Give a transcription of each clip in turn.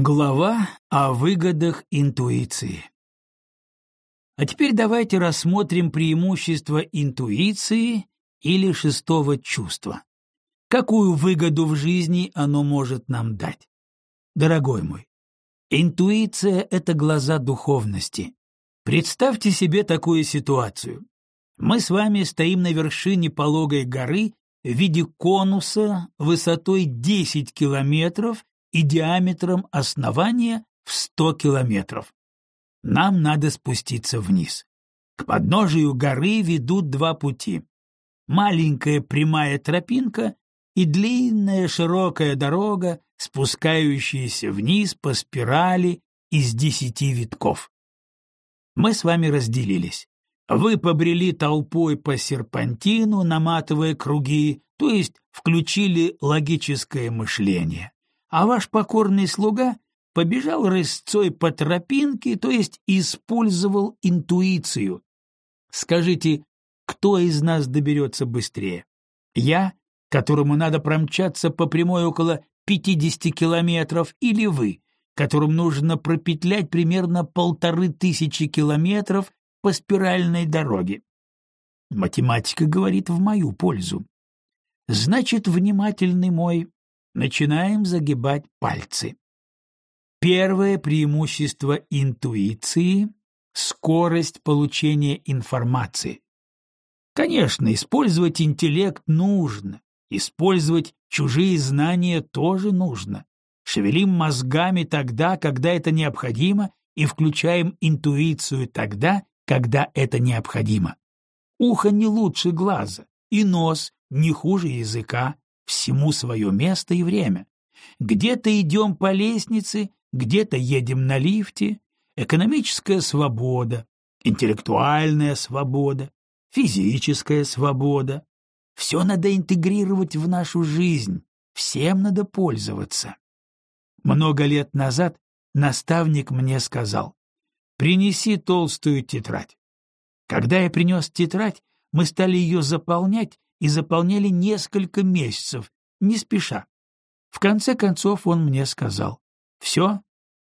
Глава о выгодах интуиции. А теперь давайте рассмотрим преимущества интуиции или шестого чувства. Какую выгоду в жизни оно может нам дать? Дорогой мой, интуиция — это глаза духовности. Представьте себе такую ситуацию. Мы с вами стоим на вершине пологой горы в виде конуса высотой 10 километров и диаметром основания в 100 километров. Нам надо спуститься вниз. К подножию горы ведут два пути. Маленькая прямая тропинка и длинная широкая дорога, спускающаяся вниз по спирали из десяти витков. Мы с вами разделились. Вы побрели толпой по серпантину, наматывая круги, то есть включили логическое мышление а ваш покорный слуга побежал рысцой по тропинке, то есть использовал интуицию. Скажите, кто из нас доберется быстрее? Я, которому надо промчаться по прямой около 50 километров, или вы, которым нужно пропетлять примерно полторы тысячи километров по спиральной дороге? Математика говорит в мою пользу. Значит, внимательный мой, начинаем загибать пальцы. Первое преимущество интуиции — скорость получения информации. Конечно, использовать интеллект нужно, использовать чужие знания тоже нужно. Шевелим мозгами тогда, когда это необходимо, и включаем интуицию тогда, когда это необходимо. Ухо не лучше глаза, и нос не хуже языка, всему свое место и время. Где-то идем по лестнице, где-то едем на лифте. Экономическая свобода, интеллектуальная свобода, физическая свобода. Все надо интегрировать в нашу жизнь, всем надо пользоваться. Много лет назад наставник мне сказал, «Принеси толстую тетрадь». Когда я принес тетрадь, мы стали ее заполнять и заполняли несколько месяцев, не спеша. В конце концов он мне сказал, «Все,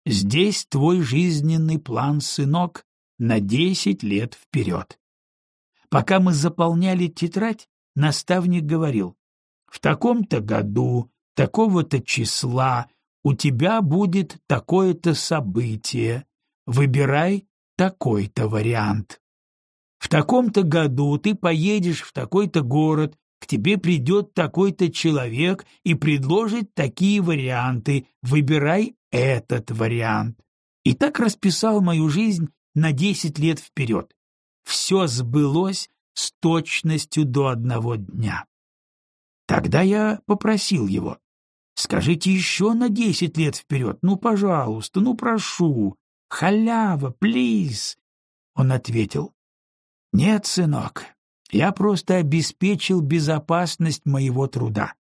здесь твой жизненный план, сынок, на десять лет вперед». Пока мы заполняли тетрадь, наставник говорил, «В таком-то году, такого-то числа у тебя будет такое-то событие, выбирай такой-то вариант». В таком-то году ты поедешь в такой-то город, к тебе придет такой-то человек и предложит такие варианты, выбирай этот вариант. И так расписал мою жизнь на десять лет вперед. Все сбылось с точностью до одного дня. Тогда я попросил его, скажите еще на десять лет вперед, ну, пожалуйста, ну, прошу, халява, плиз. Он ответил, нет, сынок, я просто обеспечил безопасность моего труда.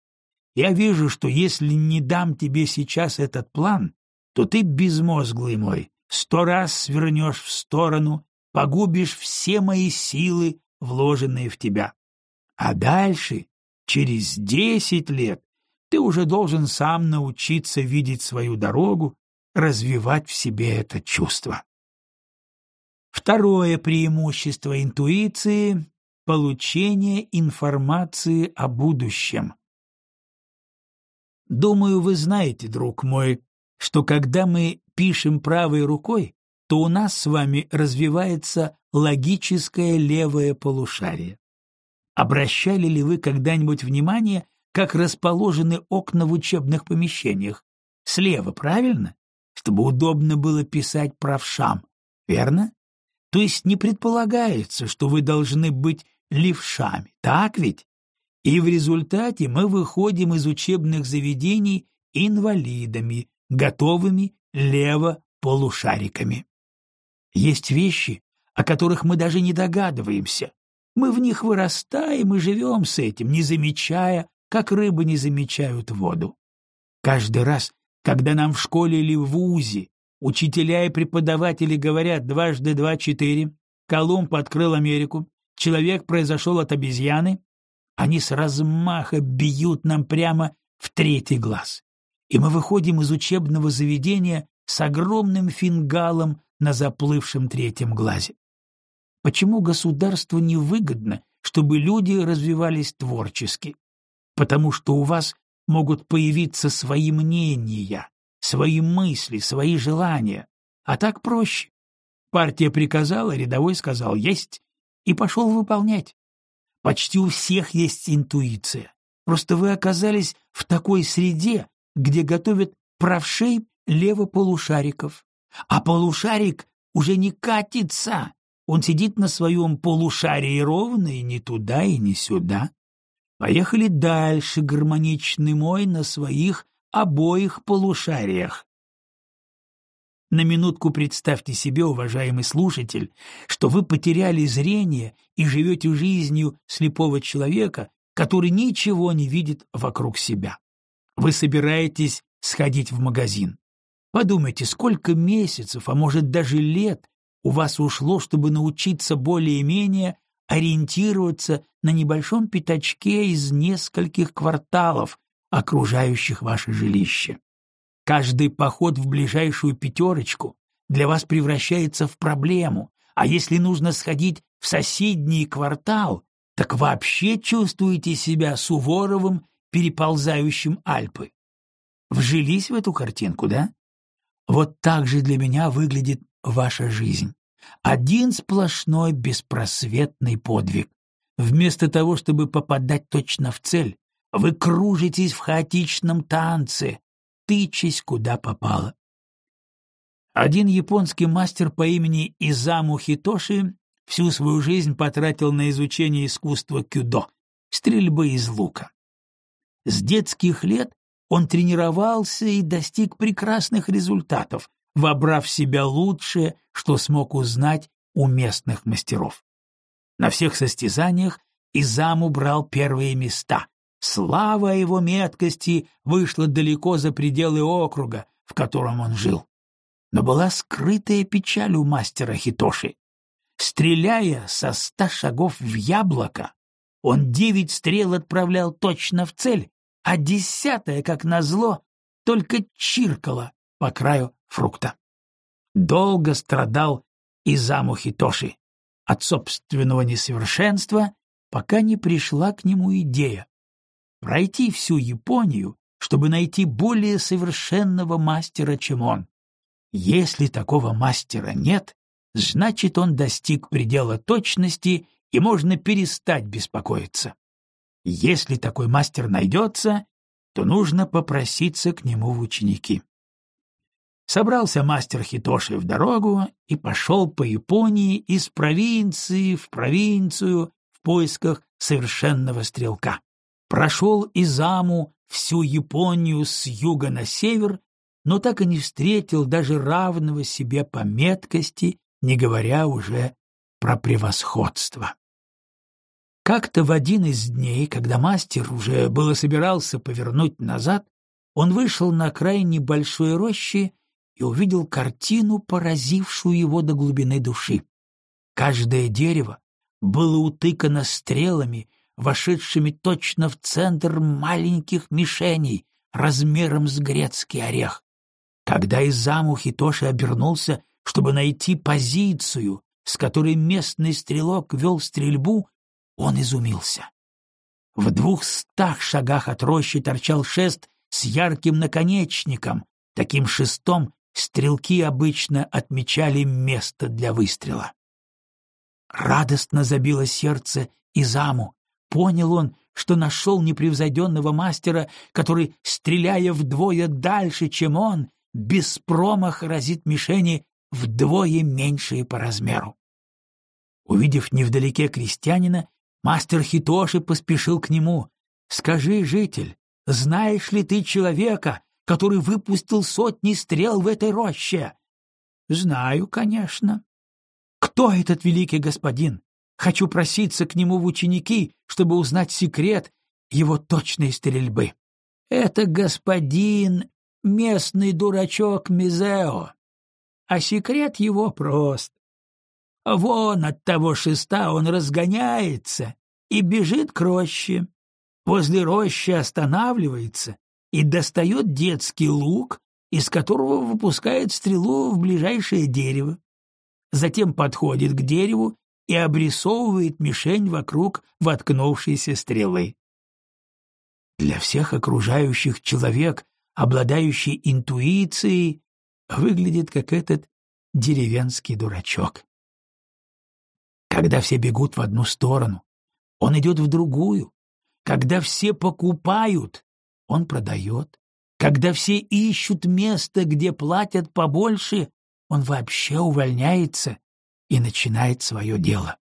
Я вижу, что если не дам тебе сейчас этот план, то ты безмозглый мой, сто раз свернешь в сторону, погубишь все мои силы, вложенные в тебя. А дальше, через десять лет, ты уже должен сам научиться видеть свою дорогу, развивать в себе это чувство. Второе преимущество интуиции — получение информации о будущем. Думаю, вы знаете, друг мой, что когда мы пишем правой рукой, то у нас с вами развивается логическое левое полушарие. Обращали ли вы когда-нибудь внимание, как расположены окна в учебных помещениях? Слева, правильно? Чтобы удобно было писать правшам, верно? То есть не предполагается, что вы должны быть левшами, так ведь? И в результате мы выходим из учебных заведений инвалидами, готовыми лево-полушариками. Есть вещи, о которых мы даже не догадываемся. Мы в них вырастаем и живем с этим, не замечая, как рыбы не замечают воду. Каждый раз, когда нам в школе или в вузе Учителя и преподаватели говорят дважды два — четыре, Колумб открыл Америку, человек произошел от обезьяны, они с размаха бьют нам прямо в третий глаз. и мы выходим из учебного заведения с огромным фингалом на заплывшем третьем глазе. Почему государству невыгодно, чтобы люди развивались творчески? Потому что у вас могут появиться свои мнения, свои мысли, свои желания. А так проще. Партия приказала, рядовой сказал «есть» и пошел выполнять. Почти у всех есть интуиция. Просто вы оказались в такой среде, где готовят правшей левополушариков. А полушарик уже не катится. Он сидит на своем полушарии ровно и ни туда, и ни сюда. Поехали дальше, гармоничный мой, на своих обоих полушариях. На минутку представьте себе, уважаемый слушатель, что вы потеряли зрение и живете жизнью слепого человека, который ничего не видит вокруг себя. Вы собираетесь сходить в магазин. Подумайте, сколько месяцев, а может даже лет у вас ушло, чтобы научиться более-менее ориентироваться на небольшом пятачке из нескольких кварталов, окружающих ваше жилище. Каждый поход в ближайшую пятерочку для вас превращается в проблему, а если нужно сходить в соседний квартал, так вообще чувствуете себя Суворовым, переползающим Альпы. Вжились в эту картинку, да? Вот так же для меня выглядит ваша жизнь. Один сплошной беспросветный подвиг. Вместо того, чтобы попадать точно в цель, вы кружитесь в хаотичном танце, тычась куда попало. Один японский мастер по имени Изаму Хитоши всю свою жизнь потратил на изучение искусства кюдо, стрельбы из лука. С детских лет он тренировался и достиг прекрасных результатов, вобрав в себя лучшее, что смог узнать у местных мастеров. На всех состязаниях Изаму брал первые места, Слава его меткости вышла далеко за пределы округа, в котором он жил. Но была скрытая печаль у мастера Хитоши. Стреляя со ста шагов в яблоко, он девять стрел отправлял точно в цель, а десятая, как назло, только чиркала по краю фрукта. Долго страдал Изаму Хитоши от собственного несовершенства, пока не пришла к нему идея пройти всю Японию, чтобы найти более совершенного мастера, чем он. Если такого мастера нет, значит, он достиг предела точности, и можно перестать беспокоиться. Если такой мастер найдется, то нужно попроситься к нему в ученики. Собрался мастер Хитоши в дорогу и пошел по Японии из провинции в провинцию в поисках совершенного стрелка прошел Изаму всю Японию с юга на север, но так и не встретил даже равного себе по меткости, не говоря уже про превосходство. Как-то в один из дней, когда мастер уже было собирался повернуть назад, он вышел на край небольшой рощи и увидел картину, поразившую его до глубины души. Каждое дерево было утыкано стрелами вошедшими точно в центр маленьких мишеней размером с грецкий орех. Когда Изаму Хитоши обернулся, чтобы найти позицию, с которой местный стрелок вел стрельбу, он изумился. В двухстах шагах от рощи торчал шест с ярким наконечником. Таким шестом стрелки обычно отмечали место для выстрела. Радостно забило сердце Изаму, Понял он, что нашел непревзойденного мастера, который, стреляя вдвое дальше, чем он, без промаха разит мишени вдвое меньшие по размеру. Увидев невдалеке крестьянина, мастер Хитоши поспешил к нему. «Скажи, житель, знаешь ли ты человека, который выпустил сотни стрел в этой роще?» «Знаю, конечно». «Кто этот великий господин? Хочу проситься к нему в ученики, чтобы узнать секрет его точной стрельбы. Это господин, местный дурачок Мизео. А секрет его прост. Вон от того шеста он разгоняется и бежит к роще. Возле рощи останавливается, и достает детский лук, из которого выпускает стрелу в ближайшее дерево. Затем подходит к дереву и обрисовывает мишень вокруг воткнувшейся стрелы. Для всех окружающих человек, обладающий интуицией, выглядит как этот деревенский дурачок. Когда все бегут в одну сторону, он идет в другую. Когда все покупают, он продает. Когда все ищут место, где платят побольше, он вообще увольняется и начинает свое дело.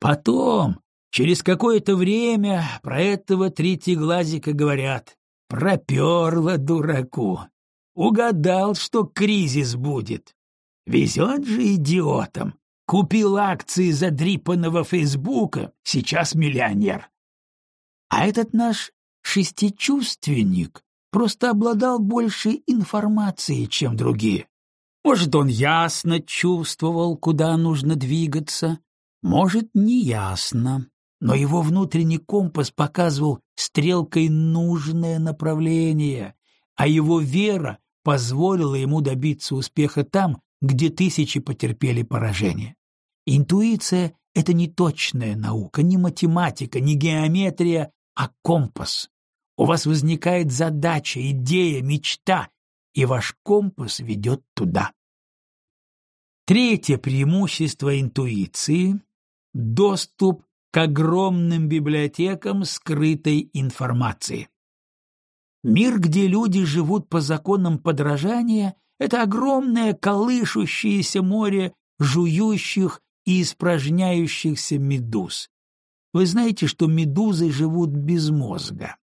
Потом, через какое-то время, про этого третьеглазика говорят «проперло дураку». Угадал, что кризис будет. Везет же идиотам. Купил акции задрипанного Фейсбука, сейчас миллионер. А этот наш шестичувственник просто обладал больше информации, чем другие. Может, он ясно чувствовал, куда нужно двигаться, может, неясно, но его внутренний компас показывал стрелкой нужное направление, а его вера позволила ему добиться успеха там, где тысячи потерпели поражение. Интуиция — это не точная наука, не математика, не геометрия, а компас. У вас возникает задача, идея, мечта, и ваш компас ведет туда. Третье преимущество интуиции — доступ к огромным библиотекам скрытой информации. Мир, где люди живут по законам подражания, — это огромное колышущееся море жующих и испражняющихся медуз. Вы знаете, что медузы живут без мозга.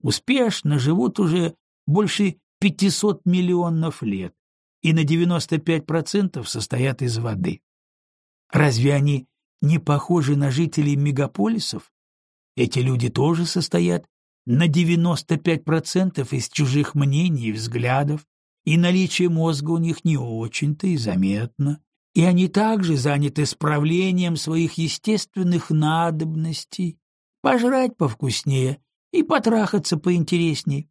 Успешно живут уже больше 500 миллионов лет и на 95% состоят из воды. Разве они не похожи на жителей мегаполисов? Эти люди тоже состоят на 95% из чужих мнений и взглядов, и наличие мозга у них не очень-то и заметно и они также заняты справлением своих естественных надобностей, пожрать повкуснее и потрахаться поинтереснее.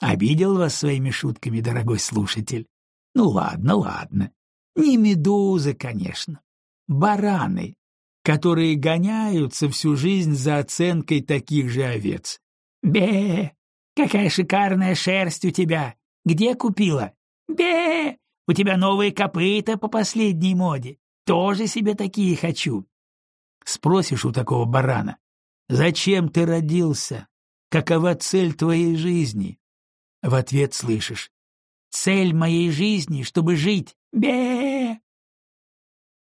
Обидел вас своими шутками, дорогой слушатель? Ну ладно, ладно. Не медузы, конечно. Бараны, которые гоняются всю жизнь за оценкой таких же овец. Бе! Какая шикарная шерсть у тебя! Где купила? Бе! У тебя новые копыта по последней моде. Тоже себе такие хочу. Спросишь у такого барана, зачем ты родился? Какова цель твоей жизни? В ответ слышишь, цель моей жизни, чтобы жить. Бе!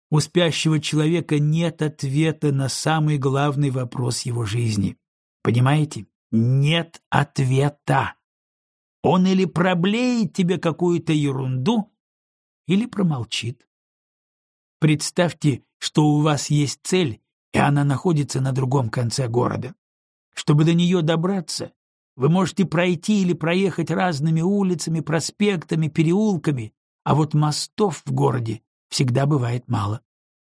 У спящего человека нет ответа на самый главный вопрос его жизни. Понимаете? Нет ответа. Он или проблеет тебе какую-то ерунду, или промолчит. Представьте, что у вас есть цель, и она находится на другом конце города. Чтобы до нее добраться, вы можете пройти или проехать разными улицами, проспектами, переулками, а вот мостов в городе всегда бывает мало.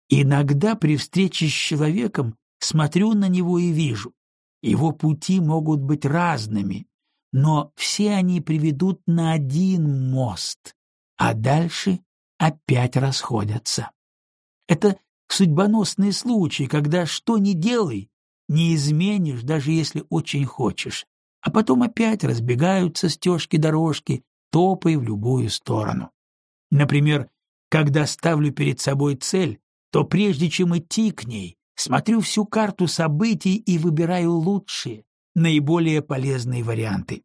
Иногда при встрече с человеком смотрю на него и вижу, его пути могут быть разными, но все они приведут на один мост, а дальше опять расходятся. Это судьбоносный случай, когда что ни делай, не изменишь, даже если очень хочешь, а потом опять разбегаются стежки-дорожки, топай в любую сторону. Например, когда ставлю перед собой цель, то прежде чем идти к ней, смотрю всю карту событий и выбираю лучшие, наиболее полезные варианты.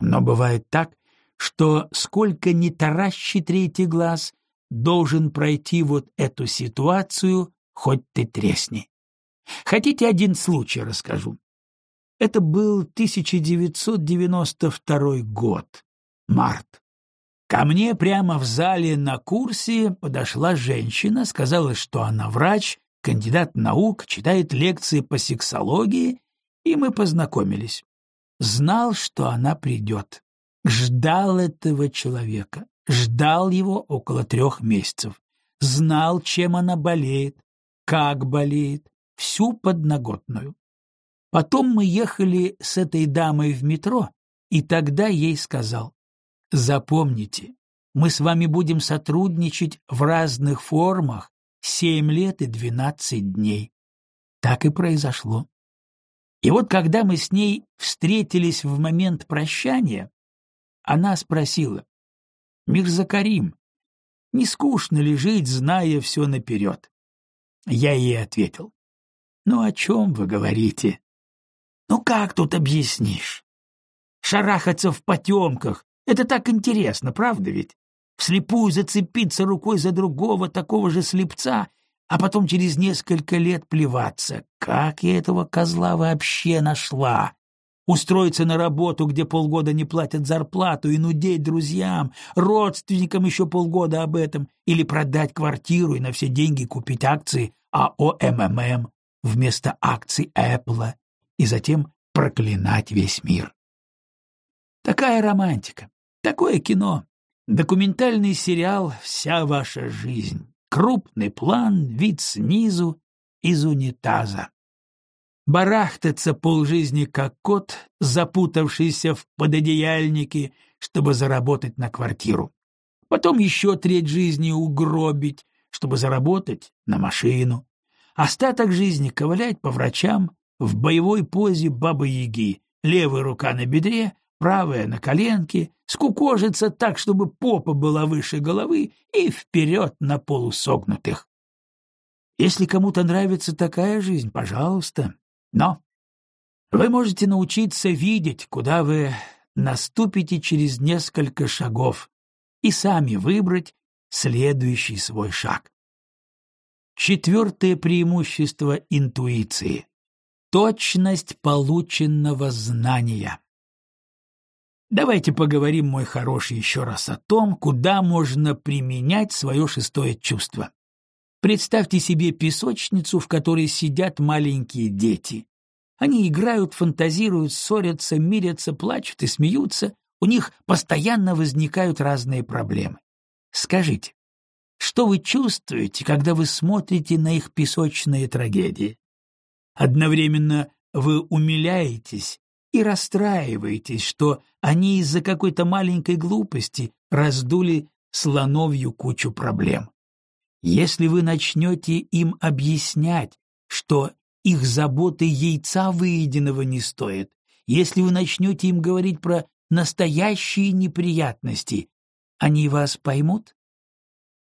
Но бывает так, что сколько ни таращи третий глаз, должен пройти вот эту ситуацию, хоть ты тресни. Хотите один случай расскажу? Это был 1992 год, март. Ко мне прямо в зале на курсе подошла женщина, сказала, что она врач, кандидат наук, читает лекции по сексологии, и мы познакомились. Знал, что она придет ждал этого человека, ждал его около трех месяцев, знал, чем она болеет, как болеет, всю подноготную. Потом мы ехали с этой дамой в метро, и тогда ей сказал, «Запомните, мы с вами будем сотрудничать в разных формах семь лет и двенадцать дней». Так и произошло. И вот когда мы с ней встретились в момент прощания, она спросила, «Мирза Карим, не скучно ли жить, зная все наперед?» Я ей ответил, «Ну о чем вы говорите? Ну как тут объяснишь? Шарахаться в потемках — это так интересно, правда ведь? Вслепую зацепиться рукой за другого такого же слепца а потом через несколько лет плеваться. Как я этого козла вообще нашла? Устроиться на работу, где полгода не платят зарплату, и нудеть друзьям, родственникам еще полгода об этом, или продать квартиру и на все деньги купить акции АО МММ вместо акций Apple, и затем проклинать весь мир. Такая романтика, такое кино, документальный сериал «Вся ваша жизнь». Крупный план, вид снизу, из унитаза. Барахтаться полжизни как кот, запутавшийся в пододеяльнике, чтобы заработать на квартиру. Потом еще треть жизни угробить, чтобы заработать на машину. Остаток жизни ковылять по врачам в боевой позе бабы-яги, левая рука на бедре, правая на коленке, скукожиться так, чтобы попа была выше головы и вперед на полусогнутых. Если кому-то нравится такая жизнь, пожалуйста. Но вы можете научиться видеть, куда вы наступите через несколько шагов, и сами выбрать следующий свой шаг. Четвертое преимущество интуиции — точность полученного знания. Давайте поговорим, мой хороший, еще раз о том, куда можно применять свое шестое чувство. Представьте себе песочницу, в которой сидят маленькие дети. Они играют, фантазируют, ссорятся, мирятся, плачут и смеются. У них постоянно возникают разные проблемы. Скажите, что вы чувствуете, когда вы смотрите на их песочные трагедии? Одновременно вы умиляетесь и расстраиваетесь, что они из-за какой-то маленькой глупости раздули слоновью кучу проблем. Если вы начнете им объяснять, что их заботы яйца выеденного не стоят, если вы начнете им говорить про настоящие неприятности, они вас поймут?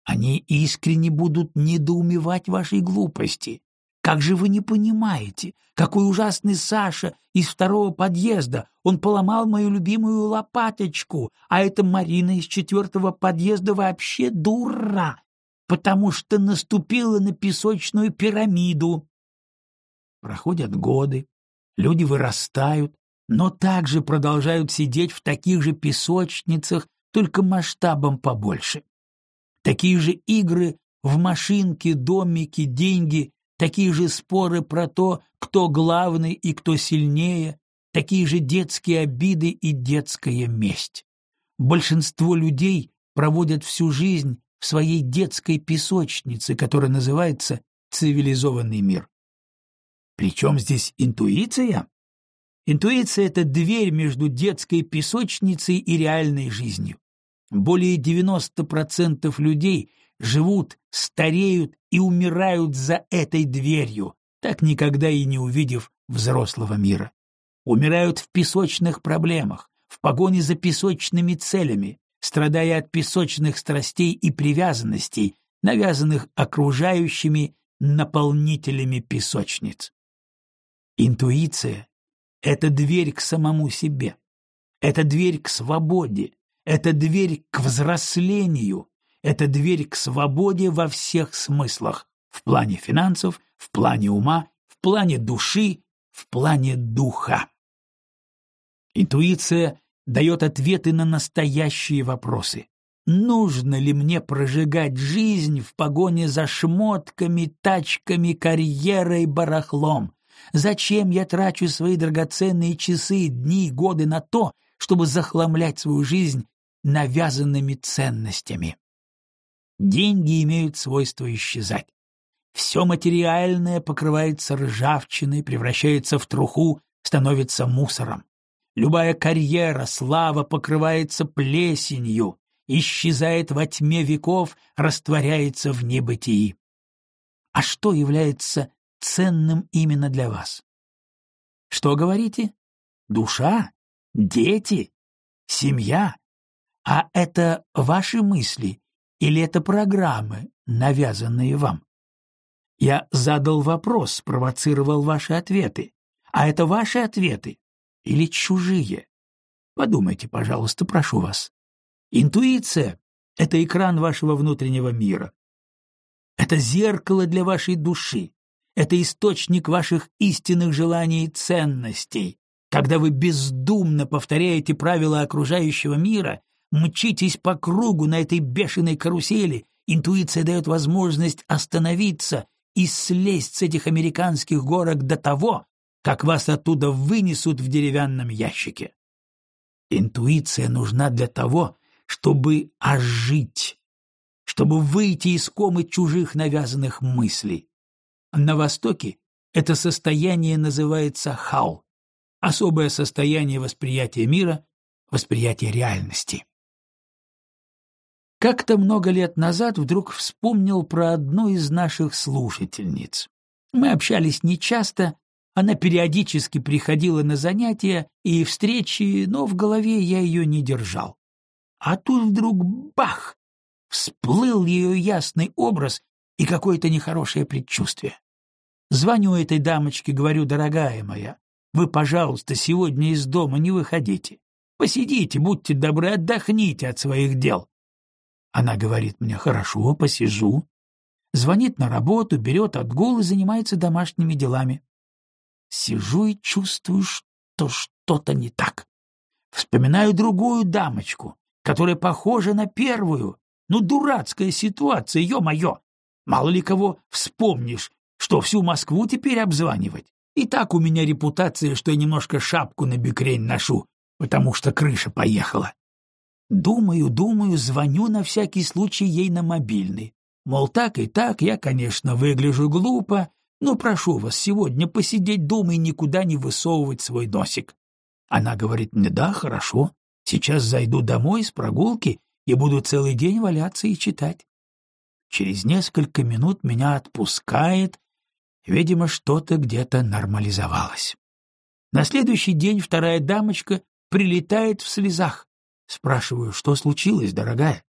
Они искренне будут недоумевать вашей глупости, как же вы не понимаете? Какой ужасный Саша из второго подъезда! Он поломал мою любимую лопаточку, а эта Марина из четвертого подъезда вообще дура, потому что наступила на песочную пирамиду. Проходят годы, люди вырастают, но также продолжают сидеть в таких же песочницах, только масштабом побольше. Такие же игры в машинки, домики, деньги такие же споры про то, кто главный и кто сильнее, такие же детские обиды и детская месть. Большинство людей проводят всю жизнь в своей детской песочнице, которая называется цивилизованный мир. Причем здесь интуиция? Интуиция — это дверь между детской песочницей и реальной жизнью. Более 90% людей живут, стареют и умирают за этой дверью, так никогда и не увидев взрослого мира. Умирают в песочных проблемах, в погоне за песочными целями, страдая от песочных страстей и привязанностей, навязанных окружающими наполнителями песочниц. Интуиция — это дверь к самому себе, это дверь к свободе, это дверь к взрослению, это дверь к свободе во всех смыслах, в плане финансов, в плане ума, в плане души, в плане духа. Интуиция дает ответы на настоящие вопросы. Нужно ли мне прожигать жизнь в погоне за шмотками, тачками, карьерой, барахлом? Зачем я трачу свои драгоценные часы, дни, годы на то, чтобы захламлять свою жизнь навязанными ценностями? Деньги имеют свойство исчезать. Все материальное покрывается ржавчиной, превращается в труху, становится мусором. Любая карьера, слава покрывается плесенью, исчезает во тьме веков, растворяется в небытии. А что является ценным именно для вас? Что говорите? Душа? Дети? Семья? А это ваши мысли или это программы, навязанные вам? Я задал вопрос, спровоцировал ваши ответы. А это ваши ответы или чужие? Подумайте, пожалуйста, прошу вас. Интуиция — это экран вашего внутреннего мира. Это зеркало для вашей души. Это источник ваших истинных желаний и ценностей. Когда вы бездумно повторяете правила окружающего мира, мчитесь по кругу на этой бешеной карусели, интуиция дает возможность остановиться и слезть с этих американских горок до того, как вас оттуда вынесут в деревянном ящике. Интуиция нужна для того, чтобы ожить, чтобы выйти из комы чужих навязанных мыслей. На Востоке это состояние называется хау, особое состояние восприятия мира, восприятия реальности. Как-то много лет назад вдруг вспомнил про одну из наших слушательниц. Мы общались нечасто, она периодически приходила на занятия и встречи, но в голове я ее не держал. А тут вдруг бах! Всплыл ее ясный образ и какое-то нехорошее предчувствие. Звоню этой дамочке, говорю, дорогая моя, вы, пожалуйста, сегодня из дома не выходите. Посидите, будьте добры, отдохните от своих дел. Она говорит мне, хорошо, посижу. Звонит на работу, берет отгул и занимается домашними делами. Сижу и чувствую, что что-то не так. Вспоминаю другую дамочку, которая похожа на первую. Ну, дурацкая ситуация, ё-моё! Мало ли кого вспомнишь, что всю Москву теперь обзванивать. И так у меня репутация, что я немножко шапку на бекрень ношу, потому что крыша поехала. Думаю, думаю, звоню на всякий случай ей на мобильный. Мол, так и так, я, конечно, выгляжу глупо, но прошу вас сегодня посидеть дома и никуда не высовывать свой носик. Она говорит мне, да, хорошо, сейчас зайду домой с прогулки и буду целый день валяться и читать. Через несколько минут меня отпускает, видимо, что-то где-то нормализовалось. На следующий день вторая дамочка прилетает в слезах. Спрашиваю, что случилось, дорогая?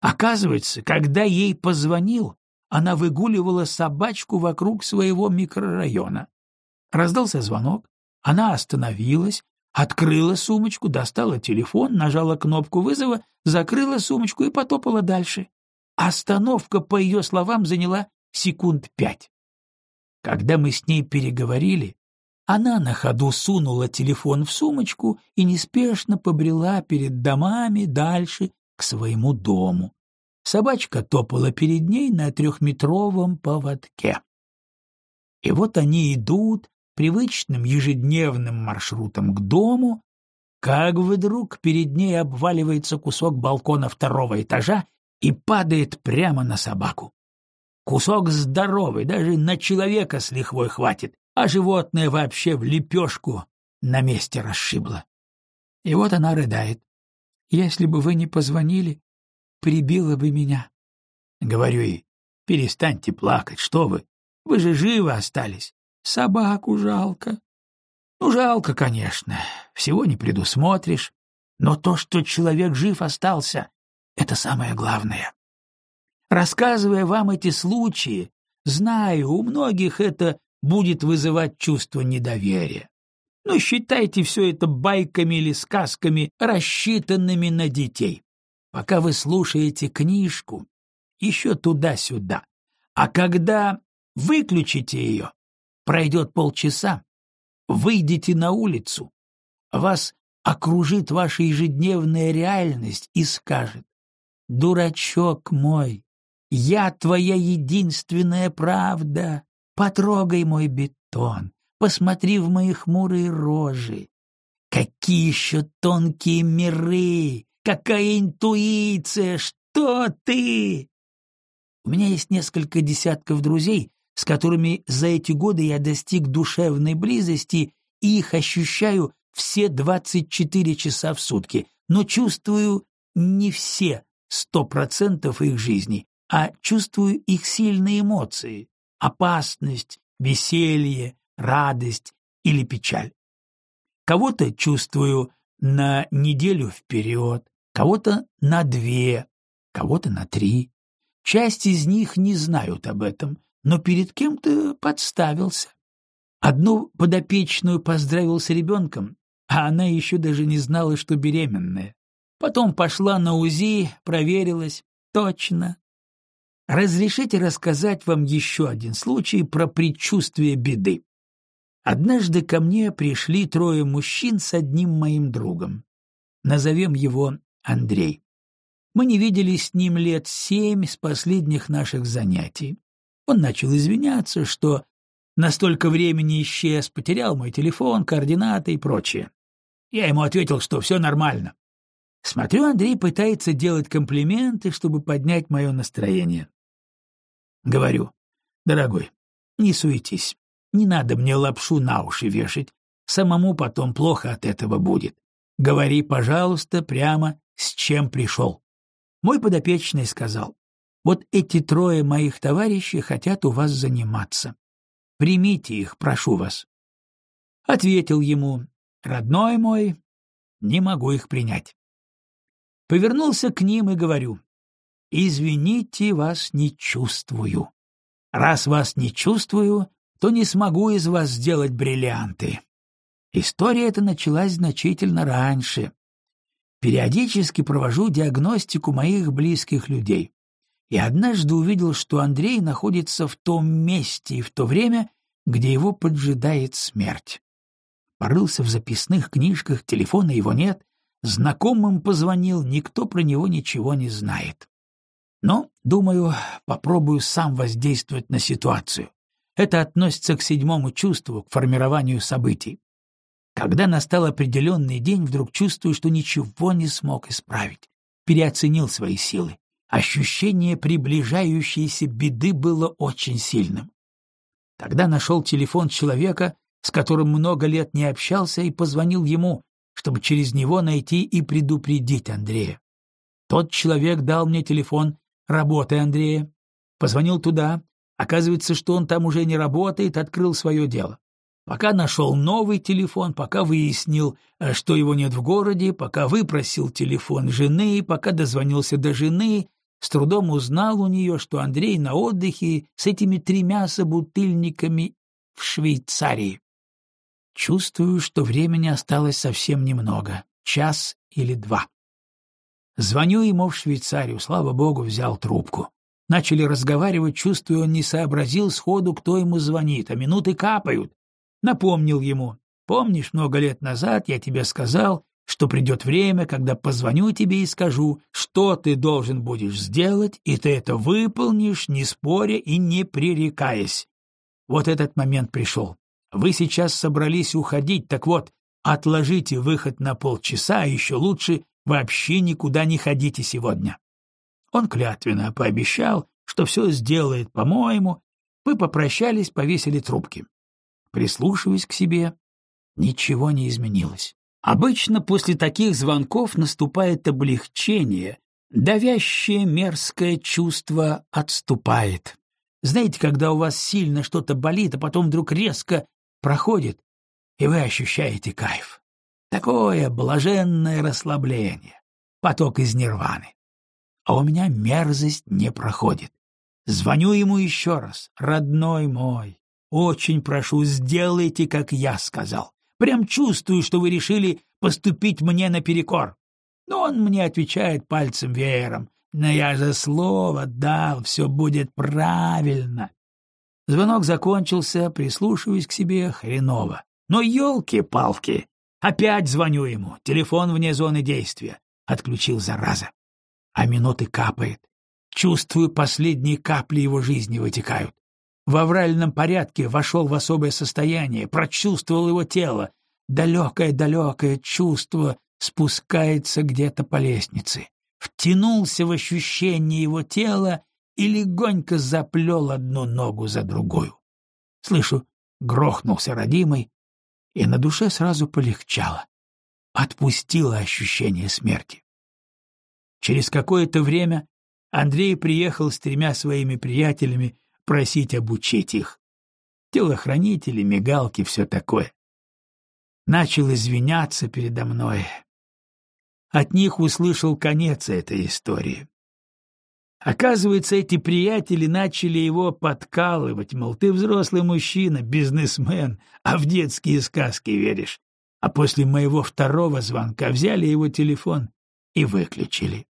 Оказывается, когда ей позвонил, она выгуливала собачку вокруг своего микрорайона. Раздался звонок, она остановилась, открыла сумочку, достала телефон, нажала кнопку вызова, закрыла сумочку и потопала дальше. Остановка, по ее словам, заняла секунд пять. Когда мы с ней переговорили, она на ходу сунула телефон в сумочку и неспешно побрела перед домами дальше к своему дому. Собачка топала перед ней на трехметровом поводке. И вот они идут привычным ежедневным маршрутом к дому, как вдруг перед ней обваливается кусок балкона второго этажа и падает прямо на собаку. Кусок здоровый, даже на человека с лихвой хватит, а животное вообще в лепешку на месте расшибло. И вот она рыдает. «Если бы вы не позвонили, прибило бы меня». Говорю ей, «Перестаньте плакать, что вы, вы же живы остались. Собаку жалко». Ну, жалко, конечно, всего не предусмотришь, но то, что человек жив остался, — это самое главное. Рассказывая вам эти случаи, знаю, у многих это будет вызывать чувство недоверия. Но считайте все это байками или сказками, рассчитанными на детей. Пока вы слушаете книжку, еще туда-сюда. А когда выключите ее, пройдет полчаса, выйдете на улицу, вас окружит ваша ежедневная реальность и скажет «Дурачок мой, я твоя единственная правда, Потрогай мой бетон, посмотри в мои хмурые рожи. Какие еще тонкие миры, какая интуиция, что ты? У меня есть несколько десятков друзей, с которыми за эти годы я достиг душевной близости и их ощущаю все 24 часа в сутки, но чувствую не все 100% их жизни, а чувствую их сильные эмоции — опасность, веселье, радость или печаль. Кого-то чувствую на неделю вперед, кого-то на две, кого-то на три. Часть из них не знают об этом, но перед кем-то подставился. Одну подопечную поздравил с ребенком, а она еще даже не знала, что беременная. Потом пошла на УЗИ, проверилась. Точно. Разрешите рассказать вам еще один случай про предчувствие беды. Однажды ко мне пришли трое мужчин с одним моим другом. Назовем его Андрей. Мы не виделись с ним лет семь с последних наших занятий. Он начал извиняться, что настолько времени исчез, потерял мой телефон, координаты и прочее. Я ему ответил, что все нормально. Смотрю, Андрей пытается делать комплименты, чтобы поднять мое настроение. Говорю, дорогой, не суетись, не надо мне лапшу на уши вешать, самому потом плохо от этого будет. Говори, пожалуйста, прямо, с чем пришел. Мой подопечный сказал, вот эти трое моих товарищей хотят у вас заниматься. Примите их, прошу вас. Ответил ему, родной мой, не могу их принять. Повернулся к ним и говорю, извините, вас не чувствую. Раз вас не чувствую, то не смогу из вас сделать бриллианты. История эта началась значительно раньше. Периодически провожу диагностику моих близких людей и однажды увидел, что Андрей находится в том месте и в то время, где его поджидает смерть. Порылся в записных книжках, телефона его нет, знакомым позвонил, никто про него ничего не знает. Но, думаю, попробую сам воздействовать на ситуацию. Это относится к седьмому чувству, к формированию событий. Когда настал определенный день, вдруг чувствую, что ничего не смог исправить. Переоценил свои силы. Ощущение приближающейся беды было очень сильным. Тогда нашел телефон человека, с которым много лет не общался, и позвонил ему, чтобы через него найти и предупредить Андрея. Тот человек дал мне телефон работы Андрея. Позвонил туда. Оказывается, что он там уже не работает, открыл свое дело. Пока нашел новый телефон, пока выяснил, э, что его нет в городе, пока выпросил телефон жены, пока дозвонился до жены, с трудом узнал у нее, что Андрей на отдыхе с этими тремя собутыльниками в Швейцарии. Чувствую, что времени осталось совсем немного, час или два. Звоню ему в Швейцарию, слава богу, взял трубку. Начали разговаривать, чувствую, он не сообразил сходу, кто ему звонит, а минуты капают. Напомнил ему. «Помнишь, много лет назад я тебе сказал, что придет время, когда позвоню тебе и скажу, что ты должен будешь сделать, и ты это выполнишь, не споря и не пререкаясь. Вот этот момент пришел. Вы сейчас собрались уходить, так вот, отложите выход на полчаса, а еще лучше вообще никуда не ходите сегодня. Он клятвенно пообещал, что все сделает по-моему. Мы попрощались, повесили трубки. Прислушиваясь к себе, ничего не изменилось. Обычно после таких звонков наступает облегчение, давящее мерзкое чувство отступает. Знаете, когда у вас сильно что-то болит, а потом вдруг резко проходит, и вы ощущаете кайф. Такое блаженное расслабление, поток из нирваны. А у меня мерзость не проходит. Звоню ему еще раз. Родной мой, очень прошу, сделайте, как я сказал. Прям чувствую, что вы решили поступить мне наперекор. Но он мне отвечает пальцем веером. Но я же слово дал, все будет правильно. Звонок закончился, прислушиваясь к себе, хреново. Но елки-палки! Опять звоню ему, телефон вне зоны действия. Отключил, зараза. А минуты капает. Чувствую, последние капли его жизни вытекают в авральном порядке вошел в особое состояние, прочувствовал его тело. Далекое-далекое чувство спускается где-то по лестнице. Втянулся в ощущение его тела и легонько заплел одну ногу за другую. Слышу, грохнулся родимый, и на душе сразу полегчало. Отпустило ощущение смерти. Через какое-то время Андрей приехал с тремя своими приятелями просить обучить их. Телохранители, мигалки, все такое. Начал извиняться передо мной. От них услышал конец этой истории. Оказывается, эти приятели начали его подкалывать, мол, ты взрослый мужчина, бизнесмен, а в детские сказки веришь. А после моего второго звонка взяли его телефон и выключили.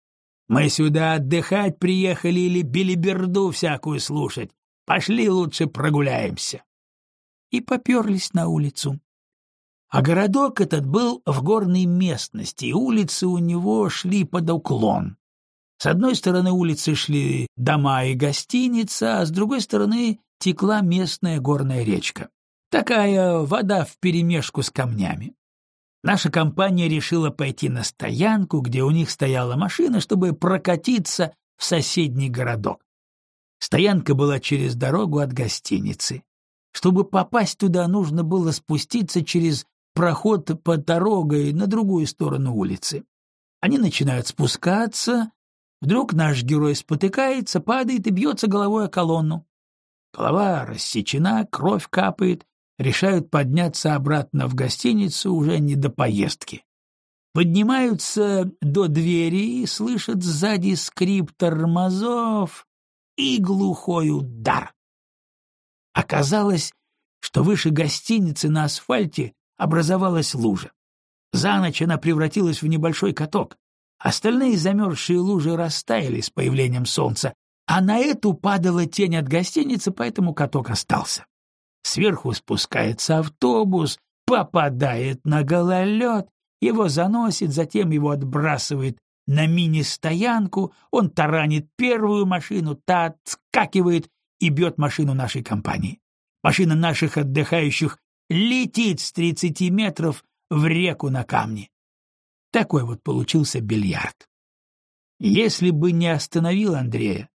Мы сюда отдыхать приехали или билиберду всякую слушать. Пошли лучше прогуляемся. И поперлись на улицу. А городок этот был в горной местности, и улицы у него шли под уклон. С одной стороны улицы шли дома и гостиница, а с другой стороны текла местная горная речка. Такая вода вперемешку с камнями. Наша компания решила пойти на стоянку, где у них стояла машина, чтобы прокатиться в соседний городок. Стоянка была через дорогу от гостиницы. Чтобы попасть туда, нужно было спуститься через проход под дорогой на другую сторону улицы. Они начинают спускаться, Вдруг наш герой спотыкается, падает и бьется головой о колонну. Голова рассечена, кровь капает, решают подняться обратно в гостиницу уже не до поездки. Поднимаются до двери и слышат сзади скрип тормозов и глухой удар. Оказалось, что выше гостиницы на асфальте образовалась лужа. За ночь она превратилась в небольшой каток. Остальные замерзшие лужи растаяли с появлением солнца, а на эту падала тень от гостиницы, поэтому каток остался. Сверху спускается автобус, попадает на гололед, его заносит, затем его отбрасывает на мини-стоянку, он таранит первую машину, та отскакивает и бьет машину нашей компании. Машина наших отдыхающих летит с тридцати метров в реку на камни. Такой вот получился бильярд. Если бы не остановил Андрея,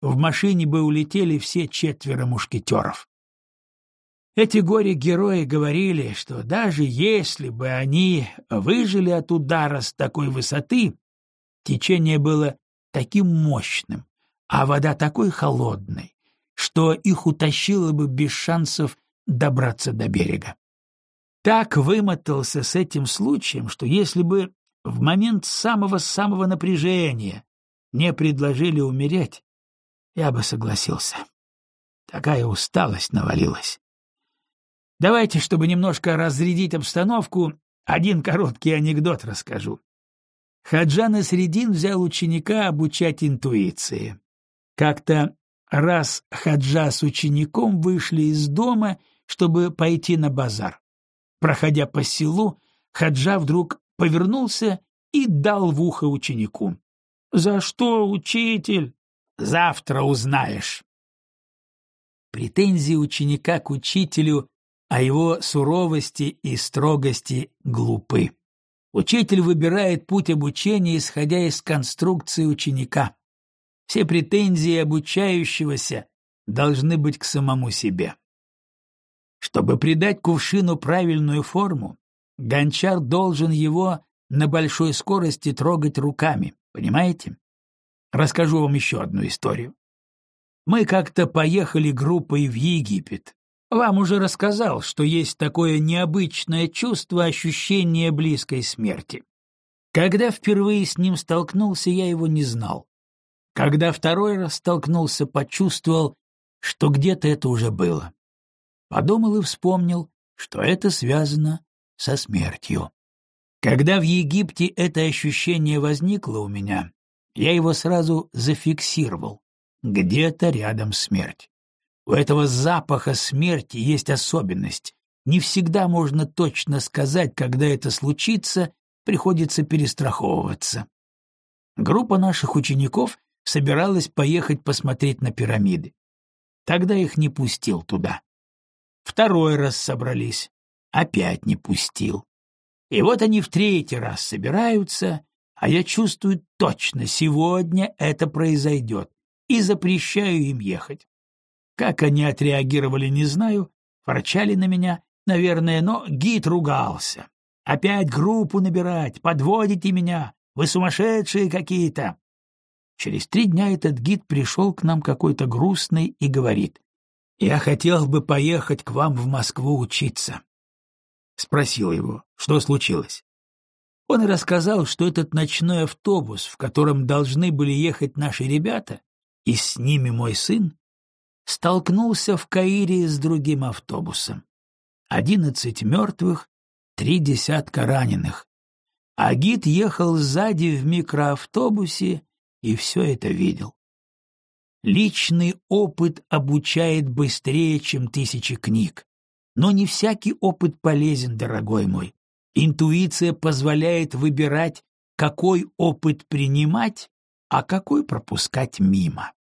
в машине бы улетели все четверо мушкетеров. Эти горе-герои говорили, что даже если бы они выжили от удара с такой высоты, течение было таким мощным, а вода такой холодной, что их утащило бы без шансов добраться до берега. Так вымотался с этим случаем, что если бы в момент самого-самого напряжения мне предложили умереть, я бы согласился. Такая усталость навалилась. Давайте, чтобы немножко разрядить обстановку, один короткий анекдот расскажу. Хаджан Средин взял ученика обучать интуиции. Как-то раз Хаджа с учеником вышли из дома, чтобы пойти на базар. Проходя по селу, Хаджа вдруг повернулся и дал в ухо ученику. — За что, учитель? Завтра узнаешь. Претензии ученика к учителю о его суровости и строгости глупы. Учитель выбирает путь обучения, исходя из конструкции ученика. Все претензии обучающегося должны быть к самому себе. Чтобы придать кувшину правильную форму, Гончар должен его на большой скорости трогать руками, понимаете? Расскажу вам еще одну историю. Мы как-то поехали группой в Египет. Вам уже рассказал, что есть такое необычное чувство ощущения близкой смерти. Когда впервые с ним столкнулся, я его не знал. Когда второй раз столкнулся, почувствовал, что где-то это уже было. Подумал и вспомнил, что это связано со смертью. Когда в Египте это ощущение возникло у меня, я его сразу зафиксировал. Где-то рядом смерть. У этого запаха смерти есть особенность. Не всегда можно точно сказать, когда это случится, приходится перестраховываться. Группа наших учеников собиралась поехать посмотреть на пирамиды. Тогда их не пустил туда. Второй раз собрались опять не пустил. И вот они в третий раз собираются, а я чувствую точно, сегодня это произойдет, и запрещаю им ехать. Как они отреагировали, не знаю, ворчали на меня наверное, но гид ругался. Опять группу набирать, подводите меня, вы сумасшедшие какие-то. Через три дня этот гид пришел к нам какой-то грустный и говорит, «Я хотел бы поехать к вам в Москву учиться». Спросил его, что случилось. Он рассказал, что этот ночной автобус, в котором должны были ехать наши ребята, и с ними мой сын, столкнулся в Каире с другим автобусом. Одиннадцать мертвых, три десятка раненых. А гид ехал сзади в микроавтобусе и все это видел. Личный опыт обучает быстрее, чем тысячи книг. Но не всякий опыт полезен, дорогой мой. Интуиция позволяет выбирать, какой опыт принимать, а какой пропускать мимо.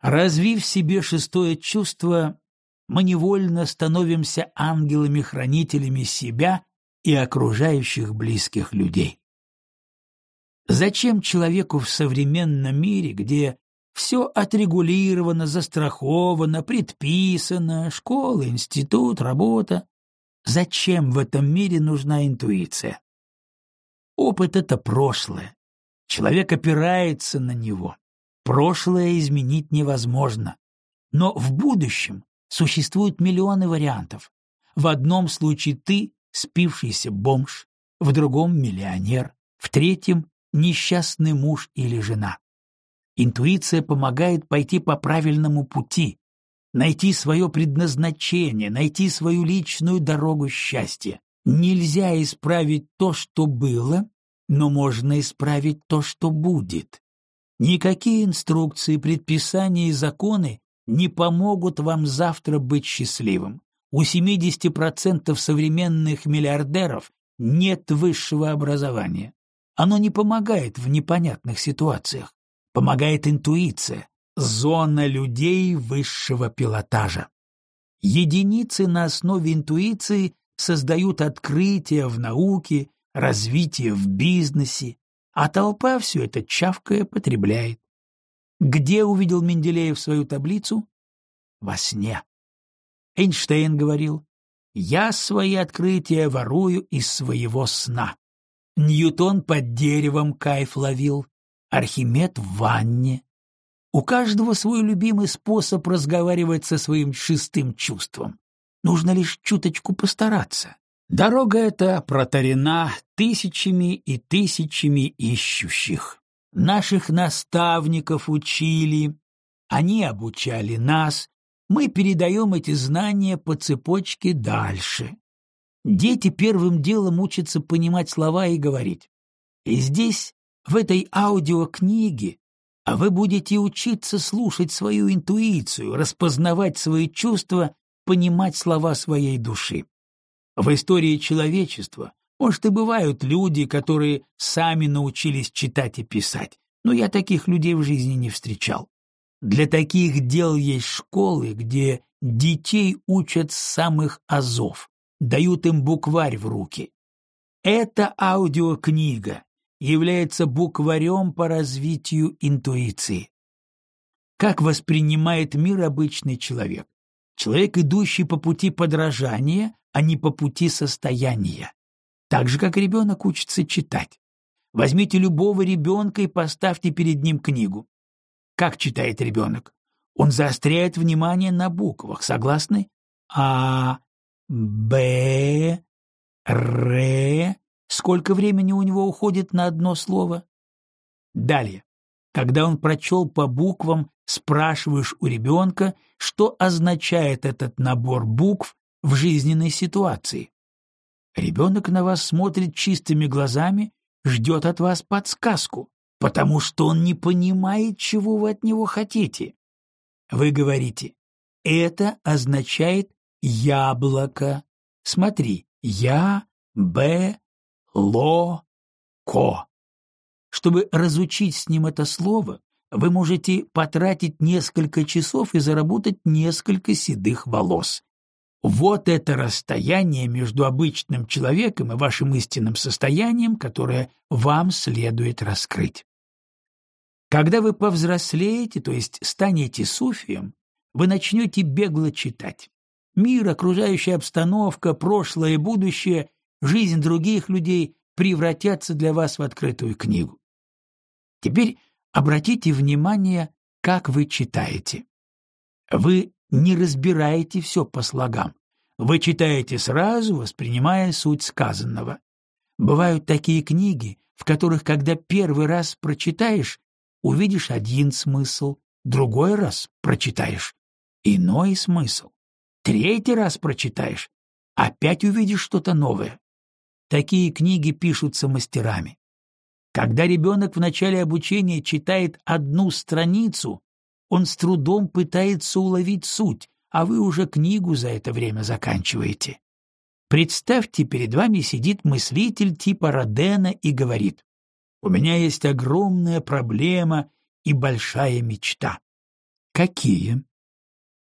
Развив в себе шестое чувство, мы невольно становимся ангелами-хранителями себя и окружающих близких людей. Зачем человеку в современном мире, где все отрегулировано, застраховано, предписано, школа, институт, работа, зачем в этом мире нужна интуиция? Опыт — это прошлое. Человек опирается на него. Прошлое изменить невозможно. Но в будущем существуют миллионы вариантов. В одном случае ты — спившийся бомж, в другом — миллионер, в третьем — несчастный муж или жена. Интуиция помогает пойти по правильному пути, найти свое предназначение, найти свою личную дорогу счастья. Нельзя исправить то, что было, но можно исправить то, что будет. Никакие инструкции, предписания и законы не помогут вам завтра быть счастливым. У 70% современных миллиардеров нет высшего образования. Оно не помогает в непонятных ситуациях. Помогает интуиция, зона людей высшего пилотажа. Единицы на основе интуиции создают открытия в науке, развитие в бизнесе, а толпа все это чавкая потребляет. Где увидел Менделеев свою таблицу? Во сне. Эйнштейн говорил, «Я свои открытия ворую из своего сна». Ньютон под деревом кайф ловил, Архимед в ванне. У каждого свой любимый способ разговаривать со своим шестым чувством. Нужно лишь чуточку постараться. Дорога эта протарена тысячами и тысячами ищущих. Наших наставников учили, они обучали нас, мы передаем эти знания по цепочке дальше. Дети первым делом учатся понимать слова и говорить. И здесь, в этой аудиокниге, а вы будете учиться слушать свою интуицию, распознавать свои чувства, понимать слова своей души. В истории человечества, может, и бывают люди, которые сами научились читать и писать, но я таких людей в жизни не встречал. Для таких дел есть школы, где детей учат с самых азов, дают им букварь в руки. Эта аудиокнига является букварем по развитию интуиции. Как воспринимает мир обычный человек? Человек, идущий по пути подражания, а не по пути состояния. Так же, как ребенок учится читать. Возьмите любого ребенка и поставьте перед ним книгу. Как читает ребенок? Он заостряет внимание на буквах, согласны? А, Б, Р. Сколько времени у него уходит на одно слово? Далее. Когда он прочел по буквам, спрашиваешь у ребенка, что означает этот набор букв в жизненной ситуации. Ребенок на вас смотрит чистыми глазами, ждет от вас подсказку, потому что он не понимает, чего вы от него хотите. Вы говорите, это означает яблоко. Смотри, я, б, ло, ко. Чтобы разучить с ним это слово, вы можете потратить несколько часов и заработать несколько седых волос. Вот это расстояние между обычным человеком и вашим истинным состоянием, которое вам следует раскрыть. Когда вы повзрослеете, то есть станете суфием, вы начнете бегло читать. Мир, окружающая обстановка, прошлое и будущее, жизнь других людей превратятся для вас в открытую книгу. Теперь обратите внимание, как вы читаете. Вы не разбираете все по слогам. Вы читаете сразу, воспринимая суть сказанного. Бывают такие книги, в которых, когда первый раз прочитаешь, увидишь один смысл, другой раз прочитаешь иной смысл. Третий раз прочитаешь, опять увидишь что-то новое. Такие книги пишутся мастерами. Когда ребенок в начале обучения читает одну страницу, он с трудом пытается уловить суть, а вы уже книгу за это время заканчиваете. Представьте, перед вами сидит мыслитель типа Родена и говорит, «У меня есть огромная проблема и большая мечта». Какие?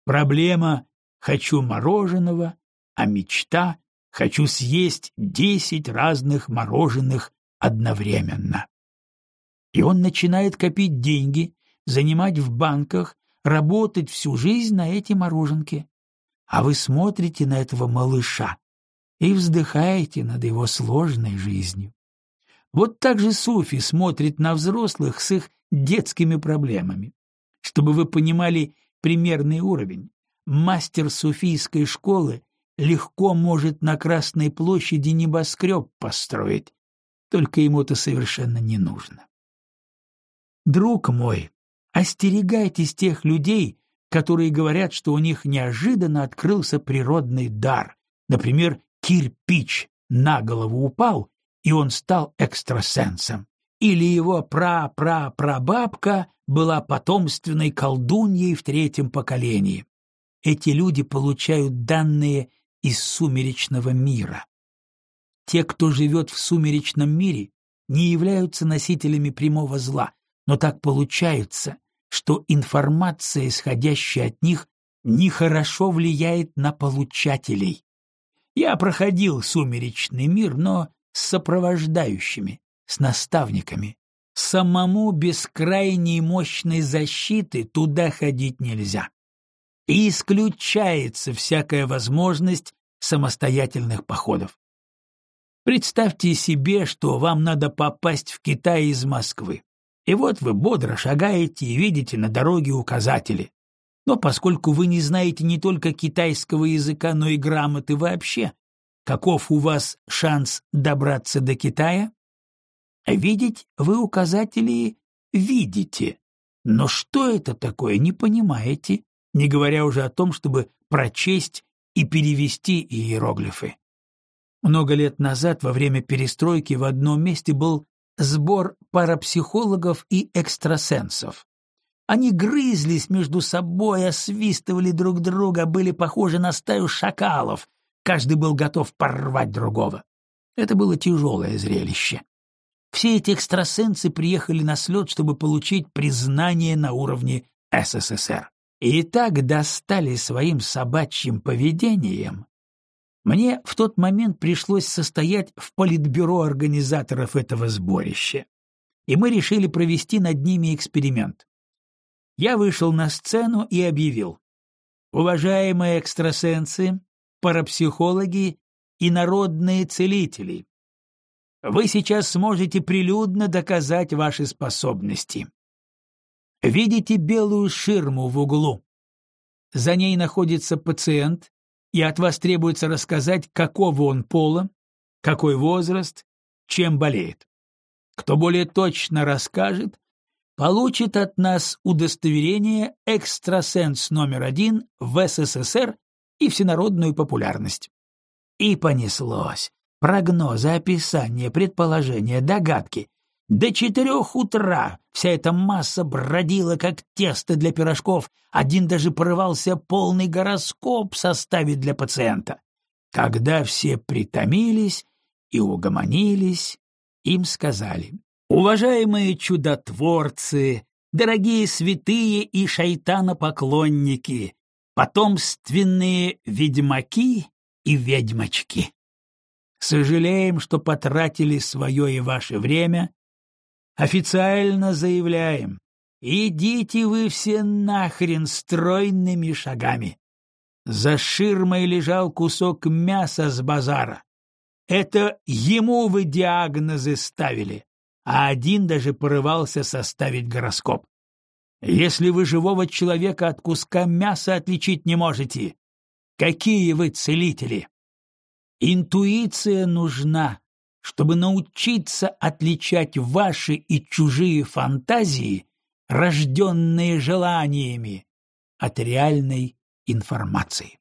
Проблема «хочу мороженого», а мечта «хочу съесть десять разных мороженых одновременно». И он начинает копить деньги, занимать в банках, работать всю жизнь на эти мороженки. А вы смотрите на этого малыша и вздыхаете над его сложной жизнью. Вот так же Суфи смотрит на взрослых с их детскими проблемами. Чтобы вы понимали примерный уровень, мастер суфийской школы легко может на Красной площади небоскреб построить, только ему это совершенно не нужно. Друг мой, остерегайтесь тех людей, которые говорят, что у них неожиданно открылся природный дар. Например, кирпич на голову упал, и он стал экстрасенсом. Или его пра-пра-прабабка была потомственной колдуньей в третьем поколении. Эти люди получают данные из сумеречного мира. Те, кто живет в сумеречном мире, не являются носителями прямого зла, но так получается, что информация, исходящая от них, нехорошо влияет на получателей. Я проходил сумеречный мир, но с сопровождающими, с наставниками. Самому без крайней мощной защиты туда ходить нельзя. И исключается всякая возможность самостоятельных походов. Представьте себе, что вам надо попасть в Китай из Москвы. И вот вы бодро шагаете и видите на дороге указатели. Но поскольку вы не знаете не только китайского языка, но и грамоты вообще, каков у вас шанс добраться до Китая? Видеть вы указатели видите, но что это такое, не понимаете, не говоря уже о том, чтобы прочесть и перевести иероглифы. Много лет назад, во время перестройки, в одном месте был сбор парапсихологов и экстрасенсов. Они грызлись между собой, освистывали друг друга, были похожи на стаю шакалов. Каждый был готов порвать другого. Это было тяжелое зрелище. Все эти экстрасенсы приехали на слет, чтобы получить признание на уровне СССР. И так достали своим собачьим поведением, мне в тот момент пришлось состоять в политбюро организаторов этого сборища, и мы решили провести над ними эксперимент. Я вышел на сцену и объявил «Уважаемые экстрасенсы, парапсихологи и народные целители, вы сейчас сможете прилюдно доказать ваши способности. Видите белую ширму в углу? За ней находится пациент, и от вас требуется рассказать, какого он пола, какой возраст, чем болеет. Кто более точно расскажет, получит от нас удостоверение «Экстрасенс номер один» в СССР и всенародную популярность. И понеслось. Прогнозы, описания, предположения, догадки. До четырех утра вся эта масса бродила, как тесто для пирожков. Один даже порывался полный гороскоп составить для пациента. Когда все притомились и угомонились, им сказали, «Уважаемые чудотворцы, дорогие святые и шайтанопоклонники, потомственные ведьмаки и ведьмочки, сожалеем, что потратили свое и ваше время Официально заявляем, идите вы все нахрен стройными шагами. За ширмой лежал кусок мяса с базара. Это ему вы диагнозы ставили, а один даже порывался составить гороскоп. Если вы живого человека от куска мяса отличить не можете, какие вы целители? Интуиция нужна, чтобы научиться отличать ваши и чужие фантазии, рожденные желаниями, от реальной информации.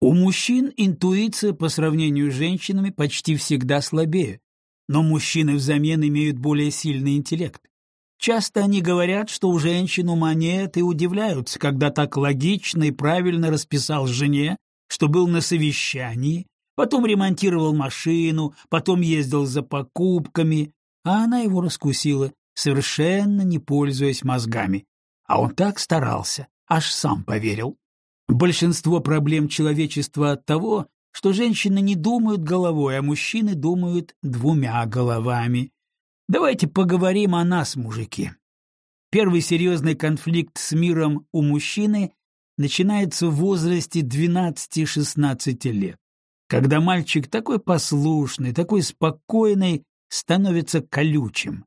У мужчин интуиция по сравнению с женщинами почти всегда слабее, но мужчины взамен имеют более сильный интеллект. Часто они говорят, что у женщин ума нет, и удивляются, когда так логично и правильно расписал жене, что был на совещании, потом ремонтировал машину, потом ездил за покупками, а она его раскусила, совершенно не пользуясь мозгами. А он так старался, аж сам поверил. Большинство проблем человечества от того, что женщины не думают головой, а мужчины думают двумя головами. Давайте поговорим о нас, мужики. Первый серьезный конфликт с миром у мужчины начинается в возрасте 12-16 лет, когда мальчик такой послушный, такой спокойный, становится колючим.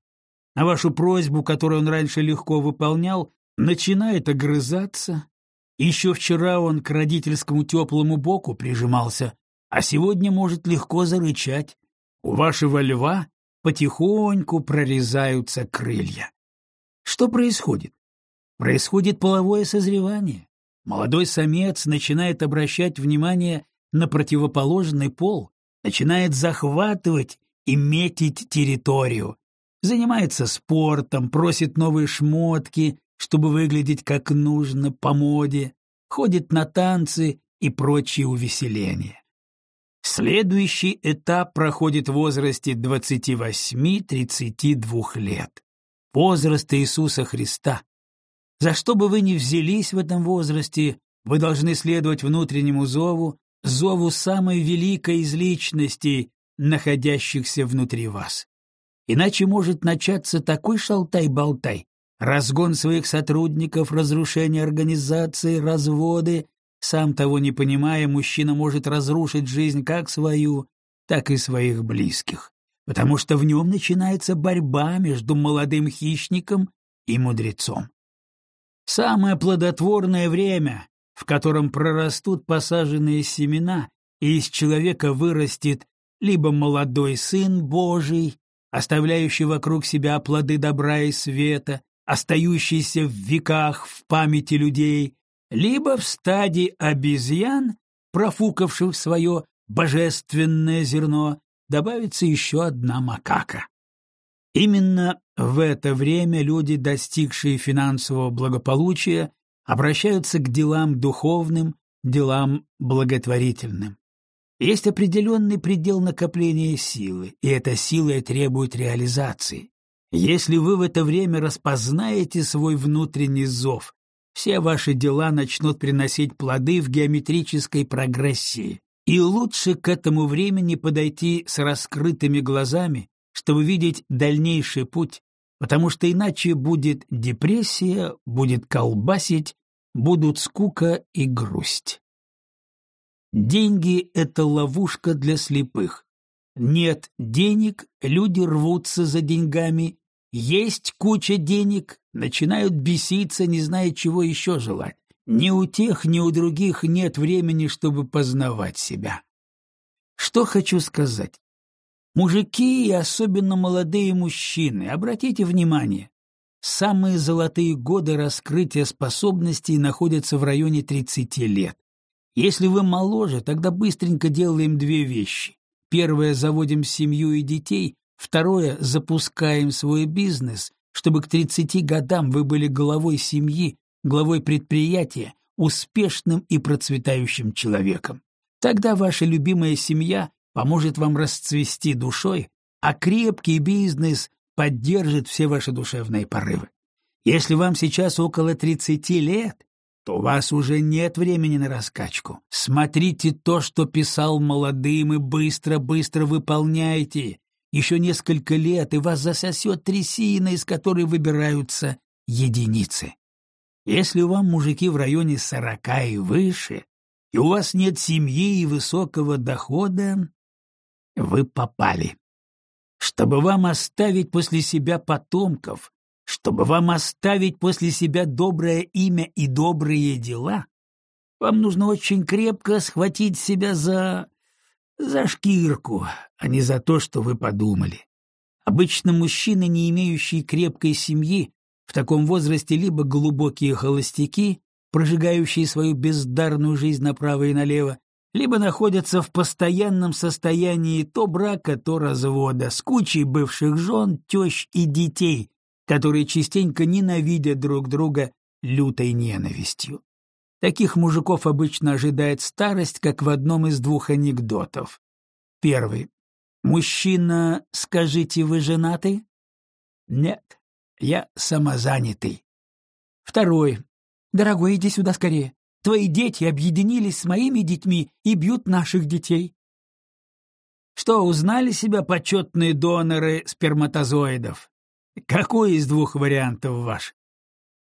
На вашу просьбу, которую он раньше легко выполнял, начинает огрызаться. Еще вчера он к родительскому теплому боку прижимался, а сегодня может легко зарычать. У вашего льва потихоньку прорезаются крылья. Что происходит? Происходит половое созревание. Молодой самец начинает обращать внимание на противоположный пол, начинает захватывать и метить территорию, занимается спортом, просит новые шмотки, чтобы выглядеть как нужно, по моде, ходит на танцы и прочие увеселения. Следующий этап проходит в возрасте 28-32 лет. Возраст Иисуса Христа. За что бы вы ни взялись в этом возрасте, вы должны следовать внутреннему зову, зову самой великой из личностей, находящихся внутри вас. Иначе может начаться такой шалтай-болтай, разгон своих сотрудников, разрушение организации, разводы. Сам того не понимая, мужчина может разрушить жизнь как свою, так и своих близких, потому что в нем начинается борьба между молодым хищником и мудрецом. Самое плодотворное время, в котором прорастут посаженные семена, и из человека вырастет либо молодой сын Божий, оставляющий вокруг себя плоды добра и света, остающийся в веках в памяти людей, либо в стадии обезьян, профукавших свое божественное зерно, добавится еще одна макака. Именно в это время люди, достигшие финансового благополучия, обращаются к делам духовным, делам благотворительным. Есть определенный предел накопления силы, и эта сила требует реализации. Если вы в это время распознаете свой внутренний зов, все ваши дела начнут приносить плоды в геометрической прогрессии. И лучше к этому времени подойти с раскрытыми глазами, чтобы видеть дальнейший путь, потому что иначе будет депрессия, будет колбасить, будут скука и грусть. Деньги — это ловушка для слепых. Нет денег, люди рвутся за деньгами, есть куча денег, начинают беситься, не зная, чего еще желать. Ни у тех, ни у других нет времени, чтобы познавать себя. Что хочу сказать? Мужики и особенно молодые мужчины, обратите внимание, самые золотые годы раскрытия способностей находятся в районе 30 лет. Если вы моложе, тогда быстренько делаем две вещи. Первое — заводим семью и детей, второе — запускаем свой бизнес, чтобы к 30 годам вы были главой семьи, главой предприятия, успешным и процветающим человеком. Тогда ваша любимая семья поможет вам расцвести душой, а крепкий бизнес поддержит все ваши душевные порывы. Если вам сейчас около 30 лет, то у вас уже нет времени на раскачку. Смотрите то, что писал молодым, и быстро-быстро выполняйте. Еще несколько лет, и вас засосет трясина, из которой выбираются единицы. Если вам мужики в районе сорока и выше, и у вас нет семьи и высокого дохода, вы попали. Чтобы вам оставить после себя потомков, чтобы вам оставить после себя доброе имя и добрые дела, вам нужно очень крепко схватить себя за... за шкирку, а не за то, что вы подумали. Обычно мужчины, не имеющие крепкой семьи, в таком возрасте либо глубокие холостяки, прожигающие свою бездарную жизнь направо и налево, либо находятся в постоянном состоянии то брака, то развода, с кучей бывших жен, тещ и детей, которые частенько ненавидят друг друга лютой ненавистью. Таких мужиков обычно ожидает старость, как в одном из двух анекдотов. Первый. «Мужчина, скажите, вы женаты?» «Нет, я самозанятый». Второй. «Дорогой, иди сюда скорее. Твои дети объединились с моими детьми и бьют наших детей». Что, узнали себя почетные доноры сперматозоидов? Какой из двух вариантов ваш?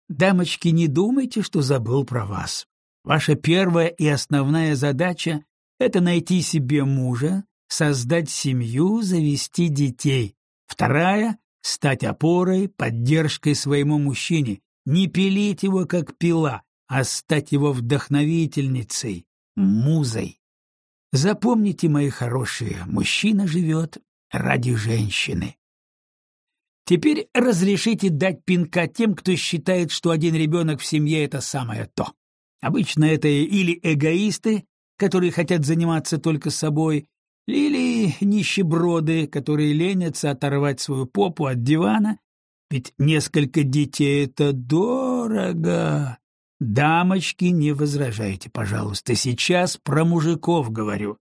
Дамочки, не думайте, что забыл про вас. Ваша первая и основная задача — это найти себе мужа, создать семью, завести детей. Вторая — стать опорой, поддержкой своему мужчине, не пилить его как пила, а стать его вдохновительницей, музой. Запомните, мои хорошие, мужчина живет ради женщины. Теперь разрешите дать пинка тем, кто считает, что один ребенок в семье — это самое то. Обычно это или эгоисты, которые хотят заниматься только собой, или нищеброды, которые ленятся оторвать свою попу от дивана, ведь несколько детей — это дорого. Дамочки, не возражайте, пожалуйста, сейчас про мужиков говорю.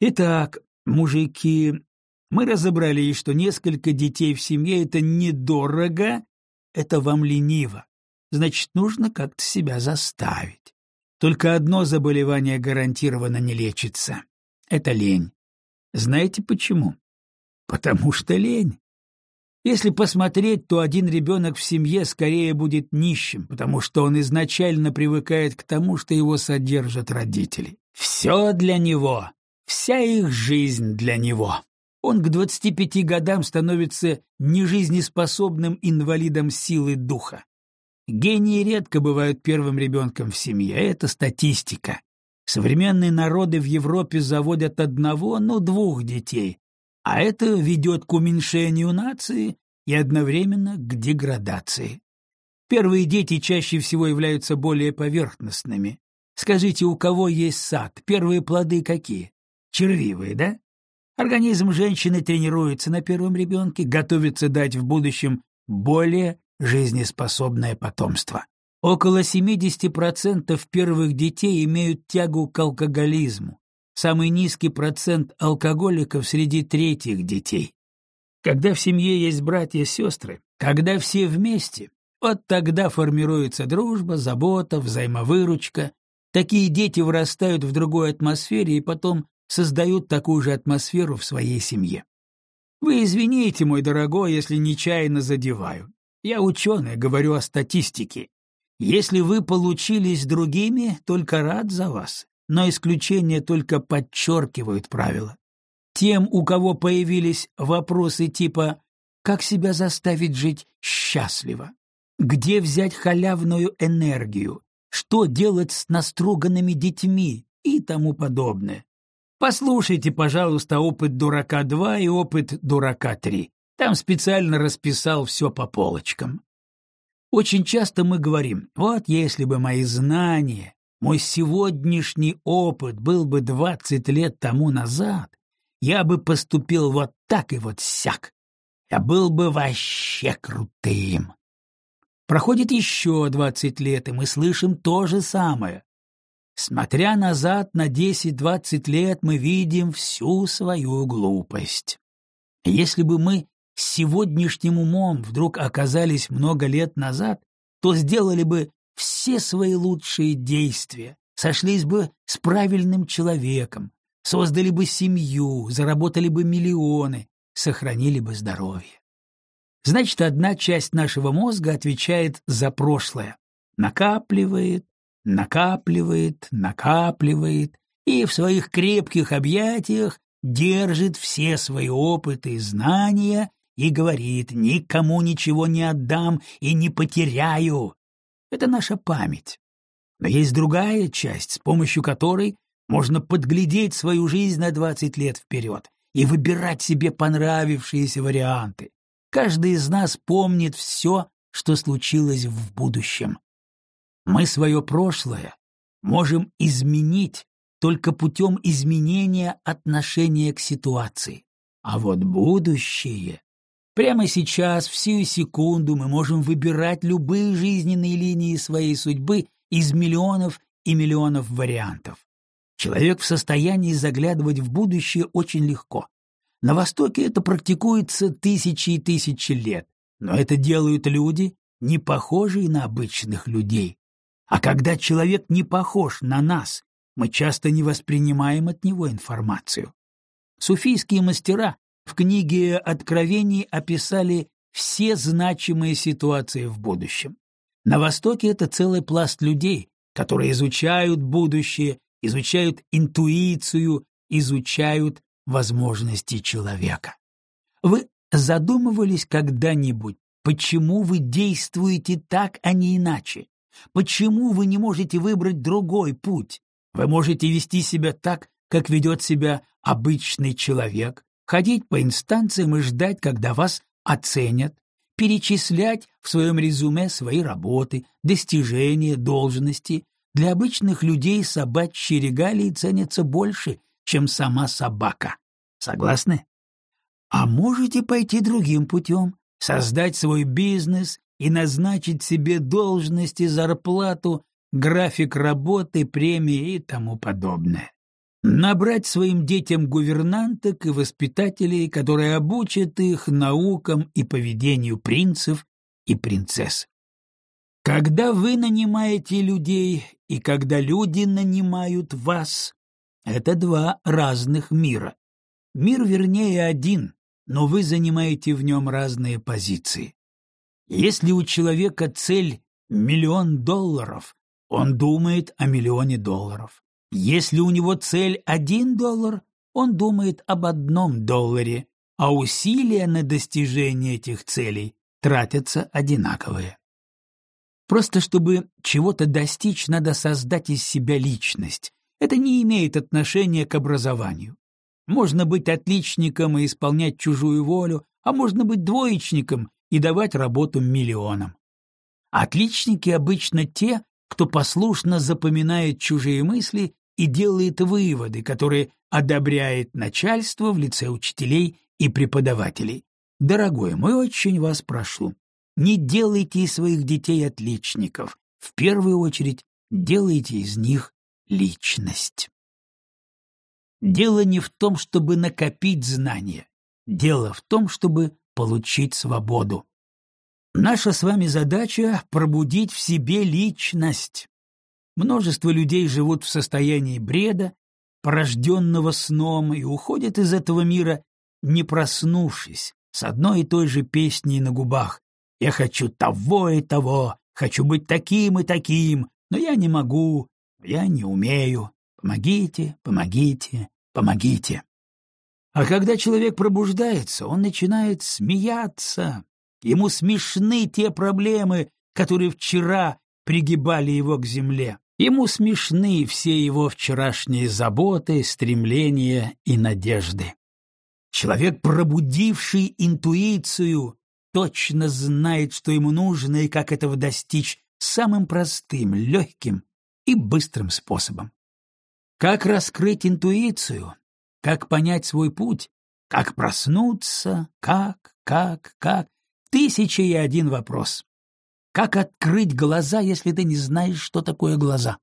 Итак, мужики, мы разобрались, что несколько детей в семье — это недорого, это вам лениво. Значит, нужно как-то себя заставить. Только одно заболевание гарантированно не лечится — это лень. Знаете почему? Потому что лень. Если посмотреть, то один ребенок в семье скорее будет нищим, потому что он изначально привыкает к тому, что его содержат родители. Все для него, вся их жизнь для него он к 25 годам становится нежизнеспособным инвалидом силы духа. Гении редко бывают первым ребенком в семье, это статистика. Современные народы в Европе заводят одного, но двух детей, а это ведет к уменьшению нации и одновременно к деградации. Первые дети чаще всего являются более поверхностными. Скажите, у кого есть сад, первые плоды какие? Червивые, да? Организм женщины тренируется на первом ребенке, готовится дать в будущем более жизнеспособное потомство. Около 70% первых детей имеют тягу к алкоголизму. Самый низкий процент алкоголиков среди третьих детей. Когда в семье есть братья и сестры, когда все вместе, вот тогда формируется дружба, забота, взаимовыручка. Такие дети вырастают в другой атмосфере и потом создают такую же атмосферу в своей семье. Вы извините, мой дорогой, если нечаянно задеваю. Я ученый, говорю о статистике. Если вы получились другими, только рад за вас, но исключения только подчеркивают правила. Тем, у кого появились вопросы типа «как себя заставить жить счастливо?», «где взять халявную энергию?», «что делать с наструганными детьми?» и тому подобное. Послушайте, пожалуйста, опыт дурака 2 и опыт дурака 3. Там специально расписал все по полочкам. Очень часто мы говорим, вот если бы мои знания, мой сегодняшний опыт был бы 20 лет тому назад, я бы поступил вот так и вот сяк. Я был бы вообще крутым. Проходит еще 20 лет, и мы слышим то же самое. Смотря назад на 10-20 лет, мы видим всю свою глупость. Если бы мы сегодняшним умом вдруг оказались много лет назад, то сделали бы все свои лучшие действия, сошлись бы с правильным человеком, создали бы семью, заработали бы миллионы, сохранили бы здоровье. Значит, одна часть нашего мозга отвечает за прошлое, накапливает, накапливает, накапливает и в своих крепких объятиях держит все свои опыты и знания и говорит «никому ничего не отдам и не потеряю». Это наша память. Но есть другая часть, с помощью которой можно подглядеть свою жизнь на 20 лет вперед и выбирать себе понравившиеся варианты. Каждый из нас помнит все, что случилось в будущем. Мы свое прошлое можем изменить только путем изменения отношения к ситуации. А вот будущее... Прямо сейчас, в сию секунду, мы можем выбирать любые жизненные линии своей судьбы из миллионов и миллионов вариантов. Человек в состоянии заглядывать в будущее очень легко. На Востоке это практикуется тысячи и тысячи лет, но это делают люди, не похожие на обычных людей. А когда человек не похож на нас, мы часто не воспринимаем от него информацию. Суфийские мастера в книге «Откровений» описали все значимые ситуации в будущем. На Востоке это целый пласт людей, которые изучают будущее, изучают интуицию, изучают возможности человека. Вы задумывались когда-нибудь, почему вы действуете так, а не иначе? Почему вы не можете выбрать другой путь? Вы можете вести себя так, как ведет себя обычный человек, ходить по инстанциям и ждать, когда вас оценят, перечислять в своем резюме свои работы, достижения, должности. Для обычных людей собачьи регалии ценятся больше, чем сама собака. Согласны? А можете пойти другим путем, создать свой бизнес и назначить себе должность и зарплату, график работы, премии и тому подобное. Набрать своим детям гувернанток и воспитателей, которые обучат их наукам и поведению принцев и принцесс. Когда вы нанимаете людей и когда люди нанимают вас, это два разных мира. Мир, вернее, один, но вы занимаете в нем разные позиции. Если у человека цель — миллион долларов, он думает о миллионе долларов. Если у него цель один доллар, он думает об одном долларе, а усилия на достижение этих целей тратятся одинаковые. Просто чтобы чего-то достичь, надо создать из себя личность. Это не имеет отношения к образованию. Можно быть отличником и исполнять чужую волю, а можно быть двоечником и давать работу миллионам. Отличники обычно те, кто послушно запоминает чужие мысли и делает выводы, которые одобряет начальство в лице учителей и преподавателей. Дорогой мой, очень вас прошу, не делайте из своих детей отличников. В первую очередь делайте из них личность. Дело не в том, чтобы накопить знания. Дело в том, чтобы получить свободу. Наша с вами задача — пробудить в себе личность. Множество людей живут в состоянии бреда, порожденного сном, и уходят из этого мира, не проснувшись, с одной и той же песней на губах. «Я хочу того и того, хочу быть таким и таким, но я не могу, я не умею. Помогите, помогите, помогите». А когда человек пробуждается, он начинает смеяться. Ему смешны те проблемы, которые вчера пригибали его к земле. Ему смешны все его вчерашние заботы, стремления и надежды. Человек, пробудивший интуицию, точно знает, что ему нужно и как этого достичь самым простым, легким и быстрым способом. Как раскрыть интуицию? Как понять свой путь? Как проснуться? Как, как, как? Тысяча и один вопрос. Как открыть глаза, если ты не знаешь, что такое глаза?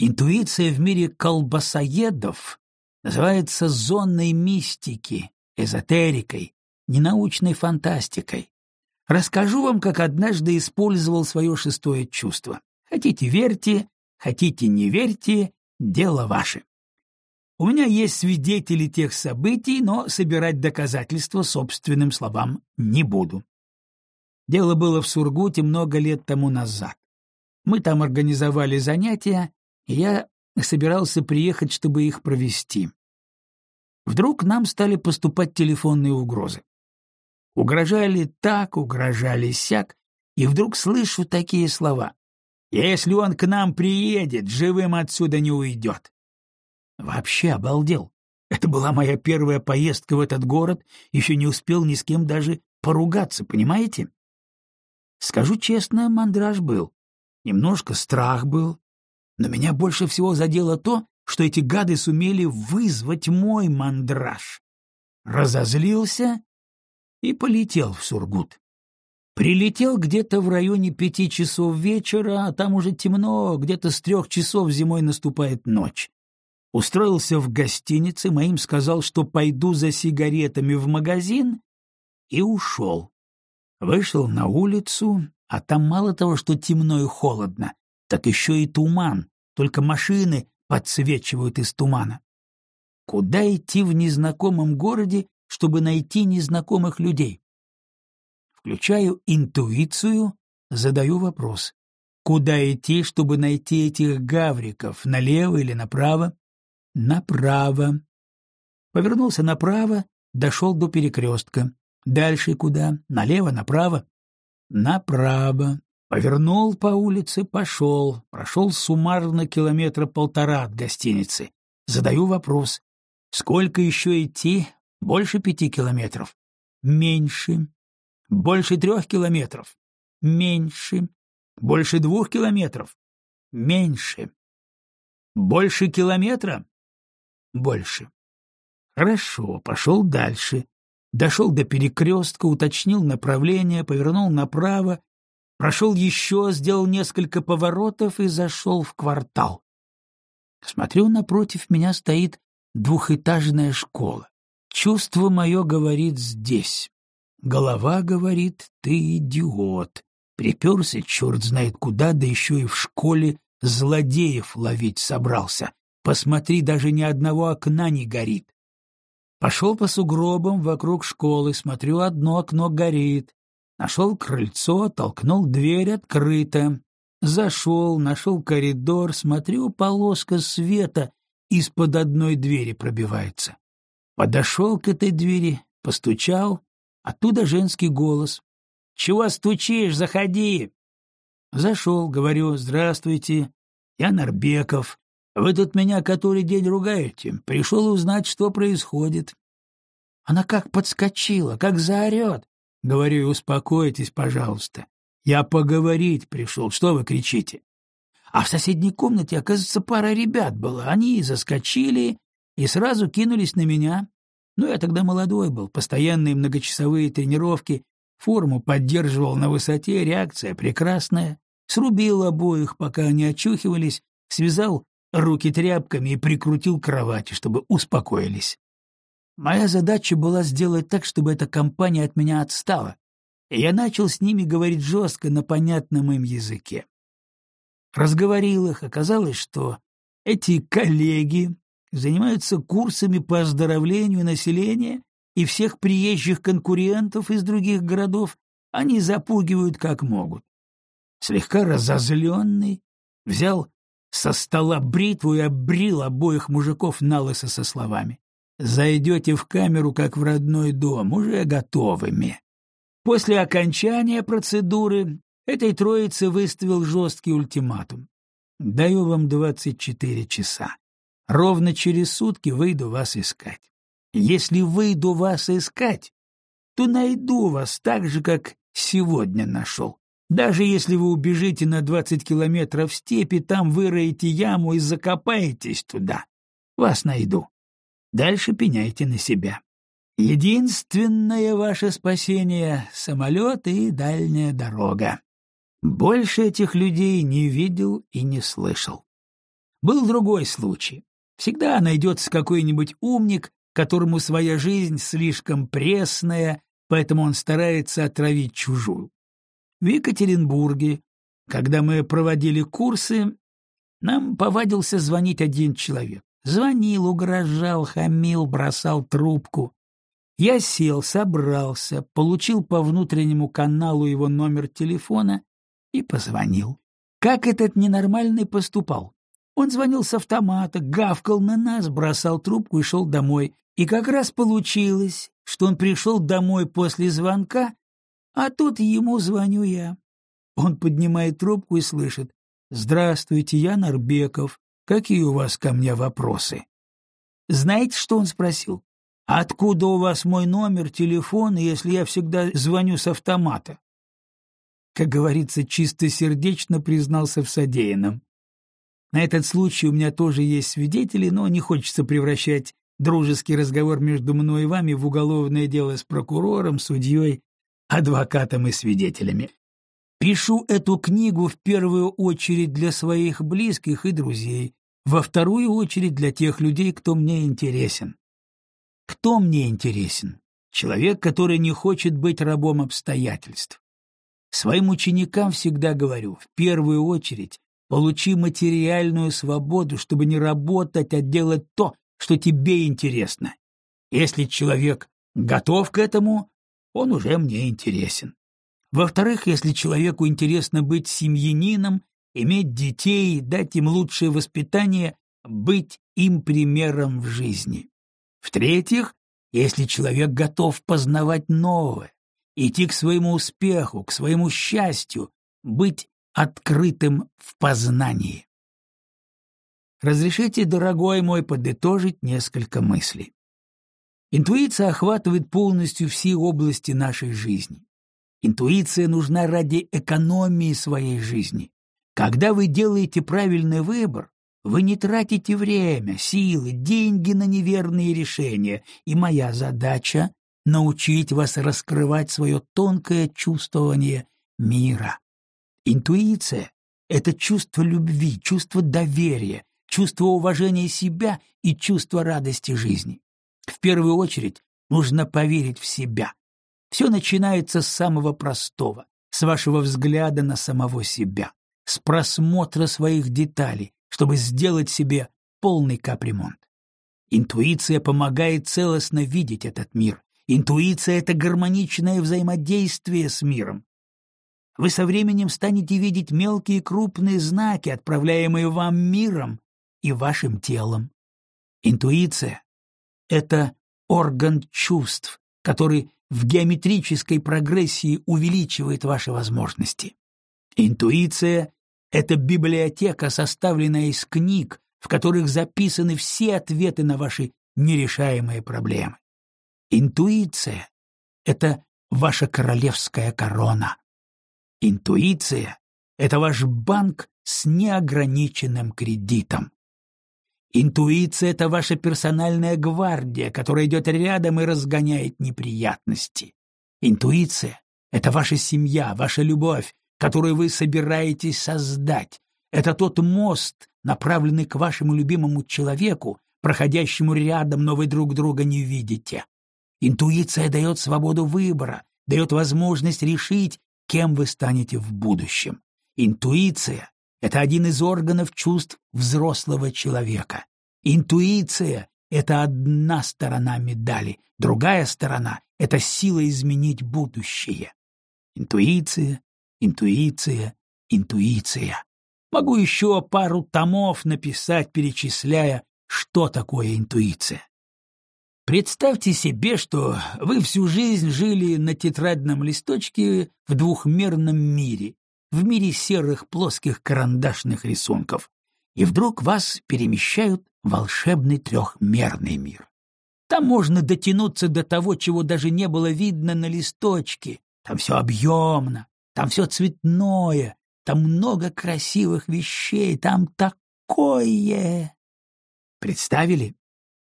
Интуиция в мире колбасоедов называется зонной мистики, эзотерикой, ненаучной фантастикой. Расскажу вам, как однажды использовал свое шестое чувство. Хотите — верьте, хотите — не верьте, дело ваше. У меня есть свидетели тех событий, но собирать доказательства собственным словам не буду. Дело было в Сургуте много лет тому назад. Мы там организовали занятия, и я собирался приехать, чтобы их провести. Вдруг нам стали поступать телефонные угрозы. Угрожали так, угрожали сяк, и вдруг слышу такие слова. «Если он к нам приедет, живым отсюда не уйдет». Вообще обалдел. Это была моя первая поездка в этот город, еще не успел ни с кем даже поругаться, понимаете? Скажу честно, мандраж был. Немножко страх был. Но меня больше всего задело то, что эти гады сумели вызвать мой мандраж. Разозлился и полетел в Сургут. Прилетел где-то в районе пяти часов вечера, а там уже темно, где-то с трех часов зимой наступает ночь. Устроился в гостинице, моим сказал, что пойду за сигаретами в магазин, и ушел. Вышел на улицу, а там мало того, что темно и холодно, так еще и туман, только машины подсвечивают из тумана. Куда идти в незнакомом городе, чтобы найти незнакомых людей? Включаю интуицию, задаю вопрос. Куда идти, чтобы найти этих гавриков, налево или направо? Направо. Повернулся направо, дошел до перекрестка. Дальше куда? Налево, направо? Направо. Повернул по улице, пошел. Прошел суммарно километра полтора от гостиницы. Задаю вопрос. Сколько еще идти? Больше пяти километров? Меньше. Больше трех километров? Меньше. Больше двух километров? Меньше. Больше километра? Больше. Хорошо, пошел дальше. Дошел до перекрестка, уточнил направление, повернул направо прошел еще, сделал несколько поворотов и зашел в квартал. Смотрю, напротив меня стоит двухэтажная школа. Чувство мое говорит здесь. Голова говорит, ты идиот. Приперся черт знает куда, да еще и в школе злодеев ловить собрался. Посмотри, даже ни одного окна не горит. Пошел по сугробам вокруг школы, смотрю, одно окно горит. Нашел крыльцо, толкнул дверь, открыто. Зашел, нашел коридор, смотрю, полоска света из-под одной двери пробивается. Подошел к этой двери, постучал, оттуда женский голос. «Чего стучишь? Заходи!» Зашел, говорю, «Здравствуйте, я Нарбеков. Вы тут меня который день ругаете. Пришел узнать, что происходит». Она как подскочила, как заорет. Говорю, успокойтесь, пожалуйста. Я поговорить пришел, что вы кричите? А в соседней комнате, оказывается, пара ребят была. Они заскочили и сразу кинулись на меня. Ну, я тогда молодой был, постоянные многочасовые тренировки, форму поддерживал на высоте, реакция прекрасная. Срубил обоих, пока они очухивались, связал руки тряпками и прикрутил кровати, чтобы успокоились. Моя задача была сделать так, чтобы эта компания от меня отстала, и я начал с ними говорить жестко на понятном им языке. Разговорил их, оказалось, что эти коллеги занимаются курсами по оздоровлению населения и всех приезжих конкурентов из других городов они запугивают как могут. Слегка разозленный, взял со стола бритву и обрил обоих мужиков на лысо со словами зайдете в камеру, как в родной дом, уже готовыми. После окончания процедуры этой троице выставил жесткий ультиматум. Даю вам 24 часа. Ровно через сутки выйду вас искать. Если выйду вас искать, то найду вас так же, как сегодня нашел. Даже если вы убежите на 20 километров в степи, там выроете яму и закопаетесь туда. Вас найду. Дальше пеняйте на себя. Единственное ваше спасение — самолет и дальняя дорога. Больше этих людей не видел и не слышал. Был другой случай. Всегда найдется какой-нибудь умник, которому своя жизнь слишком пресная, поэтому он старается отравить чужую. В Екатеринбурге, когда мы проводили курсы, нам повадился звонить один человек. Звонил, угрожал, хамил, бросал трубку. Я сел, собрался, получил по внутреннему каналу его номер телефона и позвонил. Как этот ненормальный поступал? Он звонил с автомата, гавкал на нас, бросал трубку и шел домой. И как раз получилось, что он пришел домой после звонка, а тут ему звоню я. Он поднимает трубку и слышит. «Здравствуйте, я Нарбеков. Какие у вас ко мне вопросы?» Знаете, что он спросил? «Откуда у вас мой номер телефона, если я всегда звоню с автомата?» Как говорится, чистосердечно признался в содеянном. На этот случай у меня тоже есть свидетели, но не хочется превращать дружеский разговор между мной и вами в уголовное дело с прокурором, судьей, адвокатом и свидетелями. Пишу эту книгу в первую очередь для своих близких и друзей, во вторую очередь для тех людей, кто мне интересен. Кто мне интересен? Человек, который не хочет быть рабом обстоятельств. Своим ученикам всегда говорю, в первую очередь, получи материальную свободу, чтобы не работать, а делать то, что тебе интересно. Если человек готов к этому, он уже мне интересен. Во-вторых, если человеку интересно быть семьянином, иметь детей, дать им лучшее воспитание, быть им примером в жизни. В-третьих, если человек готов познавать новое, идти к своему успеху, к своему счастью, быть открытым в познании. Разрешите, дорогой мой, подытожить несколько мыслей. Интуиция охватывает полностью все области нашей жизни. Интуиция нужна ради экономии своей жизни. Когда вы делаете правильный выбор, вы не тратите время, силы, деньги на неверные решения, и моя задача — научить вас раскрывать свое тонкое чувствование мира. Интуиция — это чувство любви, чувство доверия, чувство уважения себя и чувство радости жизни. В первую очередь нужно поверить в себя. Все начинается с самого простого, с вашего взгляда на самого себя, с просмотра своих деталей, чтобы сделать себе полный капремонт. Интуиция помогает целостно видеть этот мир. Интуиция — это гармоничное взаимодействие с миром. Вы со временем станете видеть мелкие и крупные знаки, отправляемые вам миром и вашим телом. Интуиция — это орган чувств, который в геометрической прогрессии увеличивает ваши возможности. Интуиция — это библиотека, составленная из книг, в которых записаны все ответы на ваши нерешаемые проблемы. Интуиция — это ваша королевская корона. Интуиция — это ваш банк с неограниченным кредитом. Интуиция — это ваша персональная гвардия, которая идет рядом и разгоняет неприятности. Интуиция — это ваша семья, ваша любовь, которую вы собираетесь создать. Это тот мост, направленный к вашему любимому человеку, проходящему рядом, но вы друг друга не видите. Интуиция дает свободу выбора, дает возможность решить, кем вы станете в будущем. Интуиция это один из органов чувств взрослого человека. Интуиция — это одна сторона медали, другая сторона — это сила изменить будущее. Интуиция, интуиция, интуиция. Могу еще пару томов написать, перечисляя, что такое интуиция. Представьте себе, что вы всю жизнь жили на тетрадном листочке в двухмерном мире, в мире серых плоских карандашных рисунков, и вдруг вас перемещают в волшебный трехмерный мир. Там можно дотянуться до того, чего даже не было видно на листочке. Там все объемно, там все цветное, там много красивых вещей, там такое. Представили?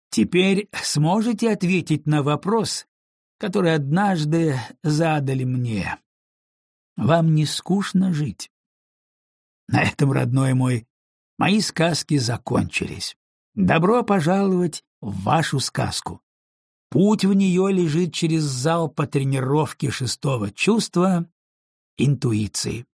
Теперь сможете ответить на вопрос, который однажды задали мне. Вам не скучно жить? На этом, родной мой, мои сказки закончились. Добро пожаловать в вашу сказку. Путь в нее лежит через зал по тренировке шестого чувства — интуиции.